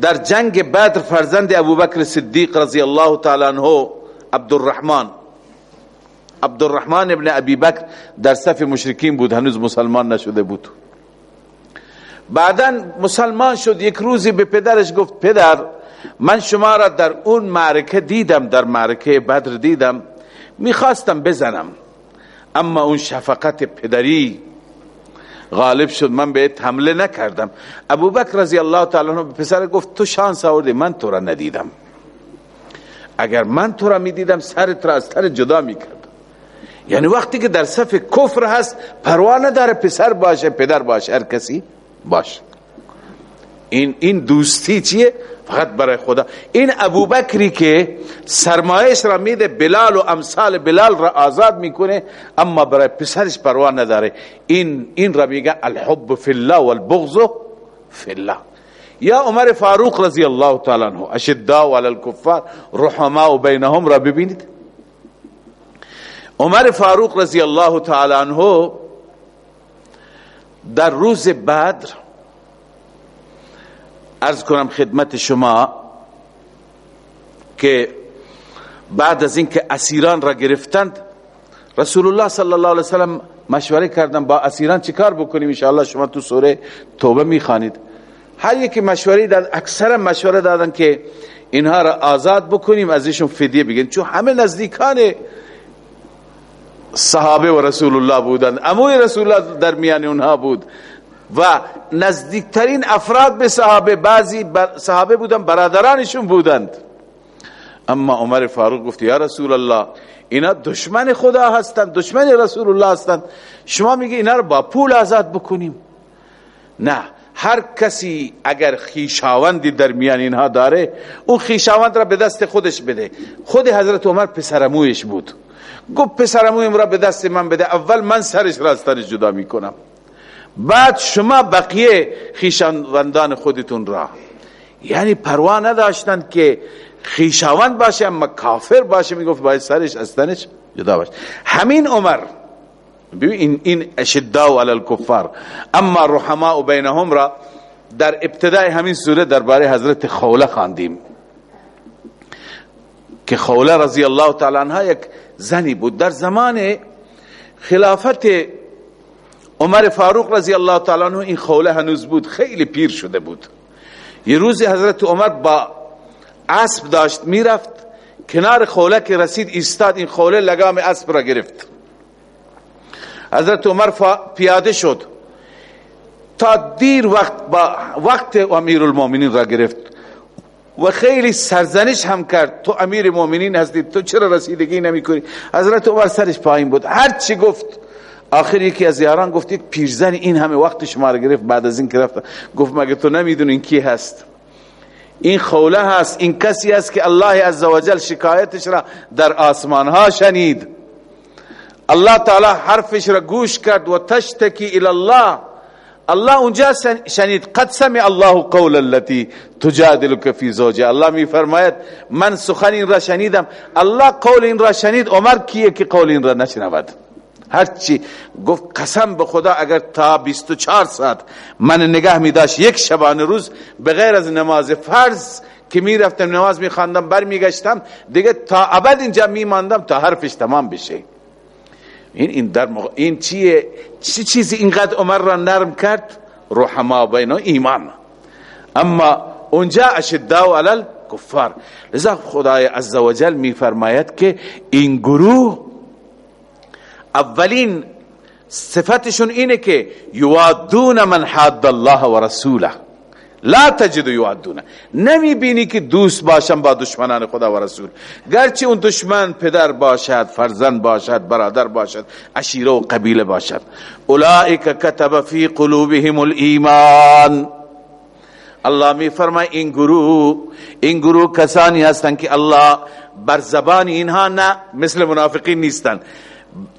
در جنگ بدر فرزند ابوبکر صدیق رضی الله تعالی عنه عبدالرحمن. عبدالرحمن ابن ابی بکر در صف مشرکین بود هنوز مسلمان نشده بود. بعدا مسلمان شد یک روزی به پدرش گفت پدر من شما را در اون معرکه دیدم در معرکه بدر دیدم می‌خواستم بزنم اما اون شفقت پدری غالب شد. من به حمله نکردم. ابو بکر رضی الله تعالی عنہ به پسر گفت تو شانس آوردی من تو را ندیدم. اگر من تو را می‌دیدم سرت را از تر جدا می‌کردم یعنی وقتی که در صف کفر هست پروا نداره پسر باشه پدر باشه هر کسی باشه. این این دوستی چیه؟ فقط برای خدا. این ابوبکری که سرمایش را میده بلال و امثال بلال را آزاد می‌کنه اما برای پسرش پروا نداره. این این را میگه الحب فی الله والبغض فی الله. یا عمر فاروق رضی الله تعالی عنہ اشداء علی الكفار رحماء بینهم را ببینید. عمر فاروق رضی الله تعالی عنہ در روز بدر ارز کنم خدمت شما که بعد از اینکه اسیران را گرفتند رسول الله صلی الله علیه وسلم مشوره کردن با اسیران چیکار بکنیم؟ ان شما تو سوره توبه می‌خوانید. هر یکی مشوره داد اکثر مشوره دادن که اینها را آزاد بکنیم ازشون فدیه بگیریم. چون همه نزدیکان صحابه و رسول الله بودند اموی رسول الله در میان اونها بود. و نزدیکترین افراد به صحابه بعضی صحابه بودن برادرانشون بودند. اما عمر فاروق گفت یا رسول الله اینا دشمن خدا هستند دشمن رسول الله هستند. شما میگه اینا رو با پول آزاد بکنیم؟ نه هر کسی اگر خیشاوندی در میان اینها داره اون خیشاوند را به دست خودش بده. خود حضرت عمر پسرمویش بود. گفت پسرمویم را به دست من بده اول من سرش را از جدا می‌کنم. بعد شما بقیه خیشاوندان خودتون را. یعنی پروا نداشتند که خیشاوند باشه اما کافر باشه. می‌گفت باید سرش از تنش جدا باشه. همین عمر. ببین این اشداء علی الكفار اما رحماء بینهم را در ابتدای همین سوره درباره حضرت خوله خواندیم. که خوله رضی الله تعالی عنها یک زنی بود. در زمان خلافت عمر فاروق رضی الله تعالی عنہ این خوله هنوز بود خیلی پیر شده بود. یه روزی حضرت عمر با اسب داشت می‌رفت کنار خوله که رسید ایستاد این خوله لگام اسب را گرفت. حضرت عمر پیاده شد. تا دیر وقت با وقت امیر المومنین را گرفت و خیلی سرزنش هم کرد. تو امیر مومنین هستی تو چرا رسیدگی نمی کنی حضرت عمر سرش پایین بود. هر چی گفت آخر یکی از یاران گفت یک پیرزن این همه وقت شما رو گرفت بعد از این که رفت گفت مگه تو نمی‌دونین کی هست؟ این خوله هست این کسی است که الله عزوجل شکایتش را در آسمان ها شنید. الله تعالی حرفش را گوش کرد و تشتکی الى الله الله اونجا شنید قد سمع الله قول التي تجادلك في زوجها. الله می فرماید من سخن این را شنیدم. الله قول این را شنید عمر کیه که قول این را نشنود؟ هرچی گفت قسم به خدا اگر تا 24 ساعت من نگه می داشت یک شبانه روز بغیر از نماز فرض که می رفتم نماز می خواندم بر می گشتم دیگه تا ابد اینجا می ماندم تا حرفش تمام بشه. این این در این چیه؟ چی چیزی اینقدر عمر را نرم کرد؟ رحما بین ایمان. اما اونجا اشداء علی الكفار لذا خدای عزوجل می فرماید که این گروه اولین صفتشون اینه که یوادون من حد الله و رسوله. لا تجد یوادون. نمی بینی که دوست باشن با دشمنان خدا و رسول. گرچه اون دشمن پدر باشد فرزند باشد برادر باشد عشیره و قبیله باشد. اولئک کتب فی قلوبهم الایمان. الله می فرمای این گروه این گروه کسانی هستند که الله بر زبان اینها نه مثل منافقین نیستند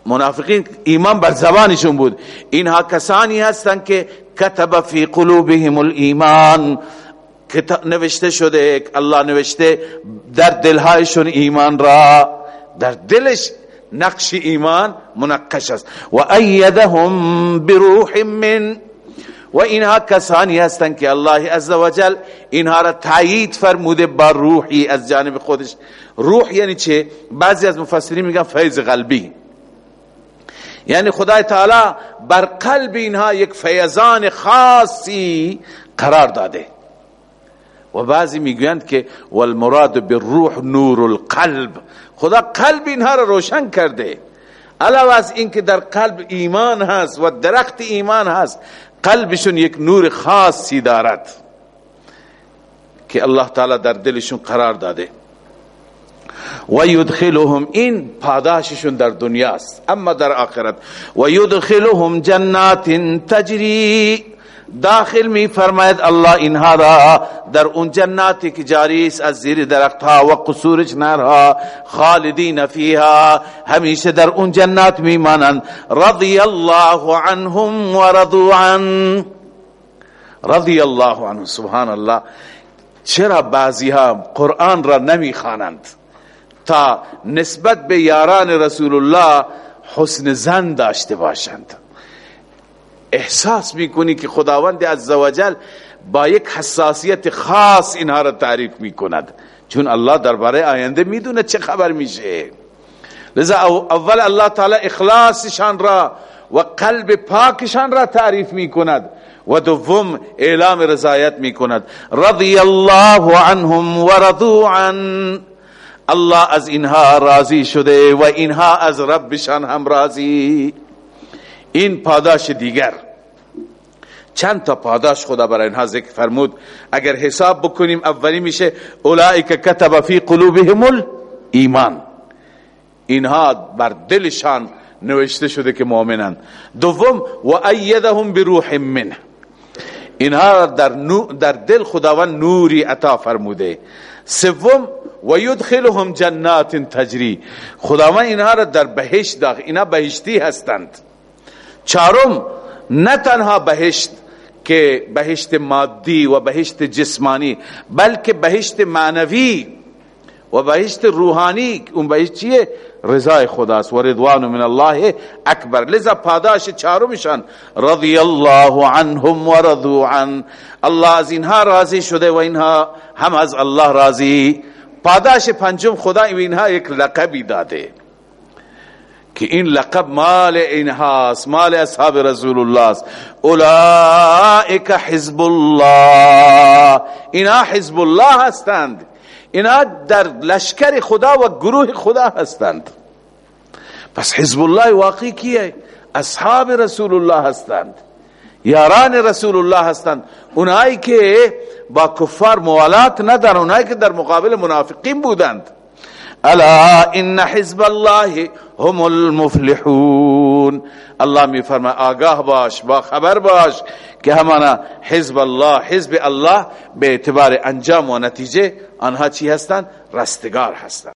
منافقین ایمان بر زبانشون بود. اینها کسانی هستند که کتب فی قلوبهم الایمان نوشته شده الله نوشته در دلهایشون ایمان را. در دلش نقش ایمان منقش است. و ایدهم بروح من. و اینها کسانی هستند که الله عزوجل اینها را تایید فرموده با روحی از جانب خودش. روح یعنی چه؟ بعضی از مفسرین میگن فیض قلبی. یعنی خدای تعالی بر قلب اینها یک فیضان خاصی قرار داده. و بعضی می‌گویند که والمراد بالروح نور القلب. خدا قلب اینها را روشن کرده. علاوه از اینکه در قلب ایمان هست و درخت ایمان هست قلبشون یک نور خاصی دارد که الله تعالی در دلشون قرار داده. و یدخلهم این پاداششون در دنیاست. اما در آخرت و یدخلهم جنات تجری داخل می فرماید الله اینها را در اون جناتی که جاری است از زیر درختها و قصورش نرها خالدین فیها همیشه در اون جنات می مانند رضی الله عنهم و رضو عن. رضی الله عنهم سبحان الله. چرا بعضی ها قرآن را نمی خوانند تا نسبت به یاران رسول الله حسن زن داشته باشند. احساس می‌کنی که خداوند عزوجل با یک حساسیت خاص اینها را تعریف می‌کند. چون الله درباره آینده می‌دونه چه خبر میشه. لذا اول الله تعالی اخلاصشان را و قلب پاکشان را تعریف می‌کند و دوم اعلام رضایت می‌کند. رضی الله عنهم و رضو عن الله از اینها راضی شده و اینها از ربشان هم راضی. این پاداش دیگر. چند تا پاداش خدا برای اینها ذکر فرمود. اگر حساب بکنیم اولی میشه اولئک کتب فی قلوبهم ایمان اینها بر دلشان نوشته شده که مؤمنان دوم و ایدهم بروح منه. اینها در, در دل خداوند نوری عطا فرموده. سوم و یدخلهم جنات تجری خداوند اینها را در بهشت داخل اینا بهشتی هستند. چهارم نه تنها بهشت که بهشت مادی و بهشت جسمانی بلکه بهشت معنوی و بهشت روحانی. اون بهشت چیه؟ رضای خداست و رضوان من الله اکبر. لذا پاداش چهارمشان رضی الله عنهم و رضو عن. الله از اینها راضی شده و اینها هم از الله راضی. پاداش پنجم خدا اینها یک لقبی داده که این لقب مال اینهاست مال اصحاب رسول الله است. اولئک حزب الله. اینا حزب الله هستند. اینا در لشکر خدا و گروه خدا هستند. پس حزب الله واقعی کیه؟ اصحاب رسول الله هستند. یاران رسول الله هستند. اونایی که با کفار موالات ندارن اونایی که در مقابل منافقین بودند. الا ان حزب الله هم المفلحون. الله می فرما آگاه باش با خبر باش که همانا حزب الله حزب الله به اعتبار انجام و نتیجه آنها چی هستند؟ رستگار هستند.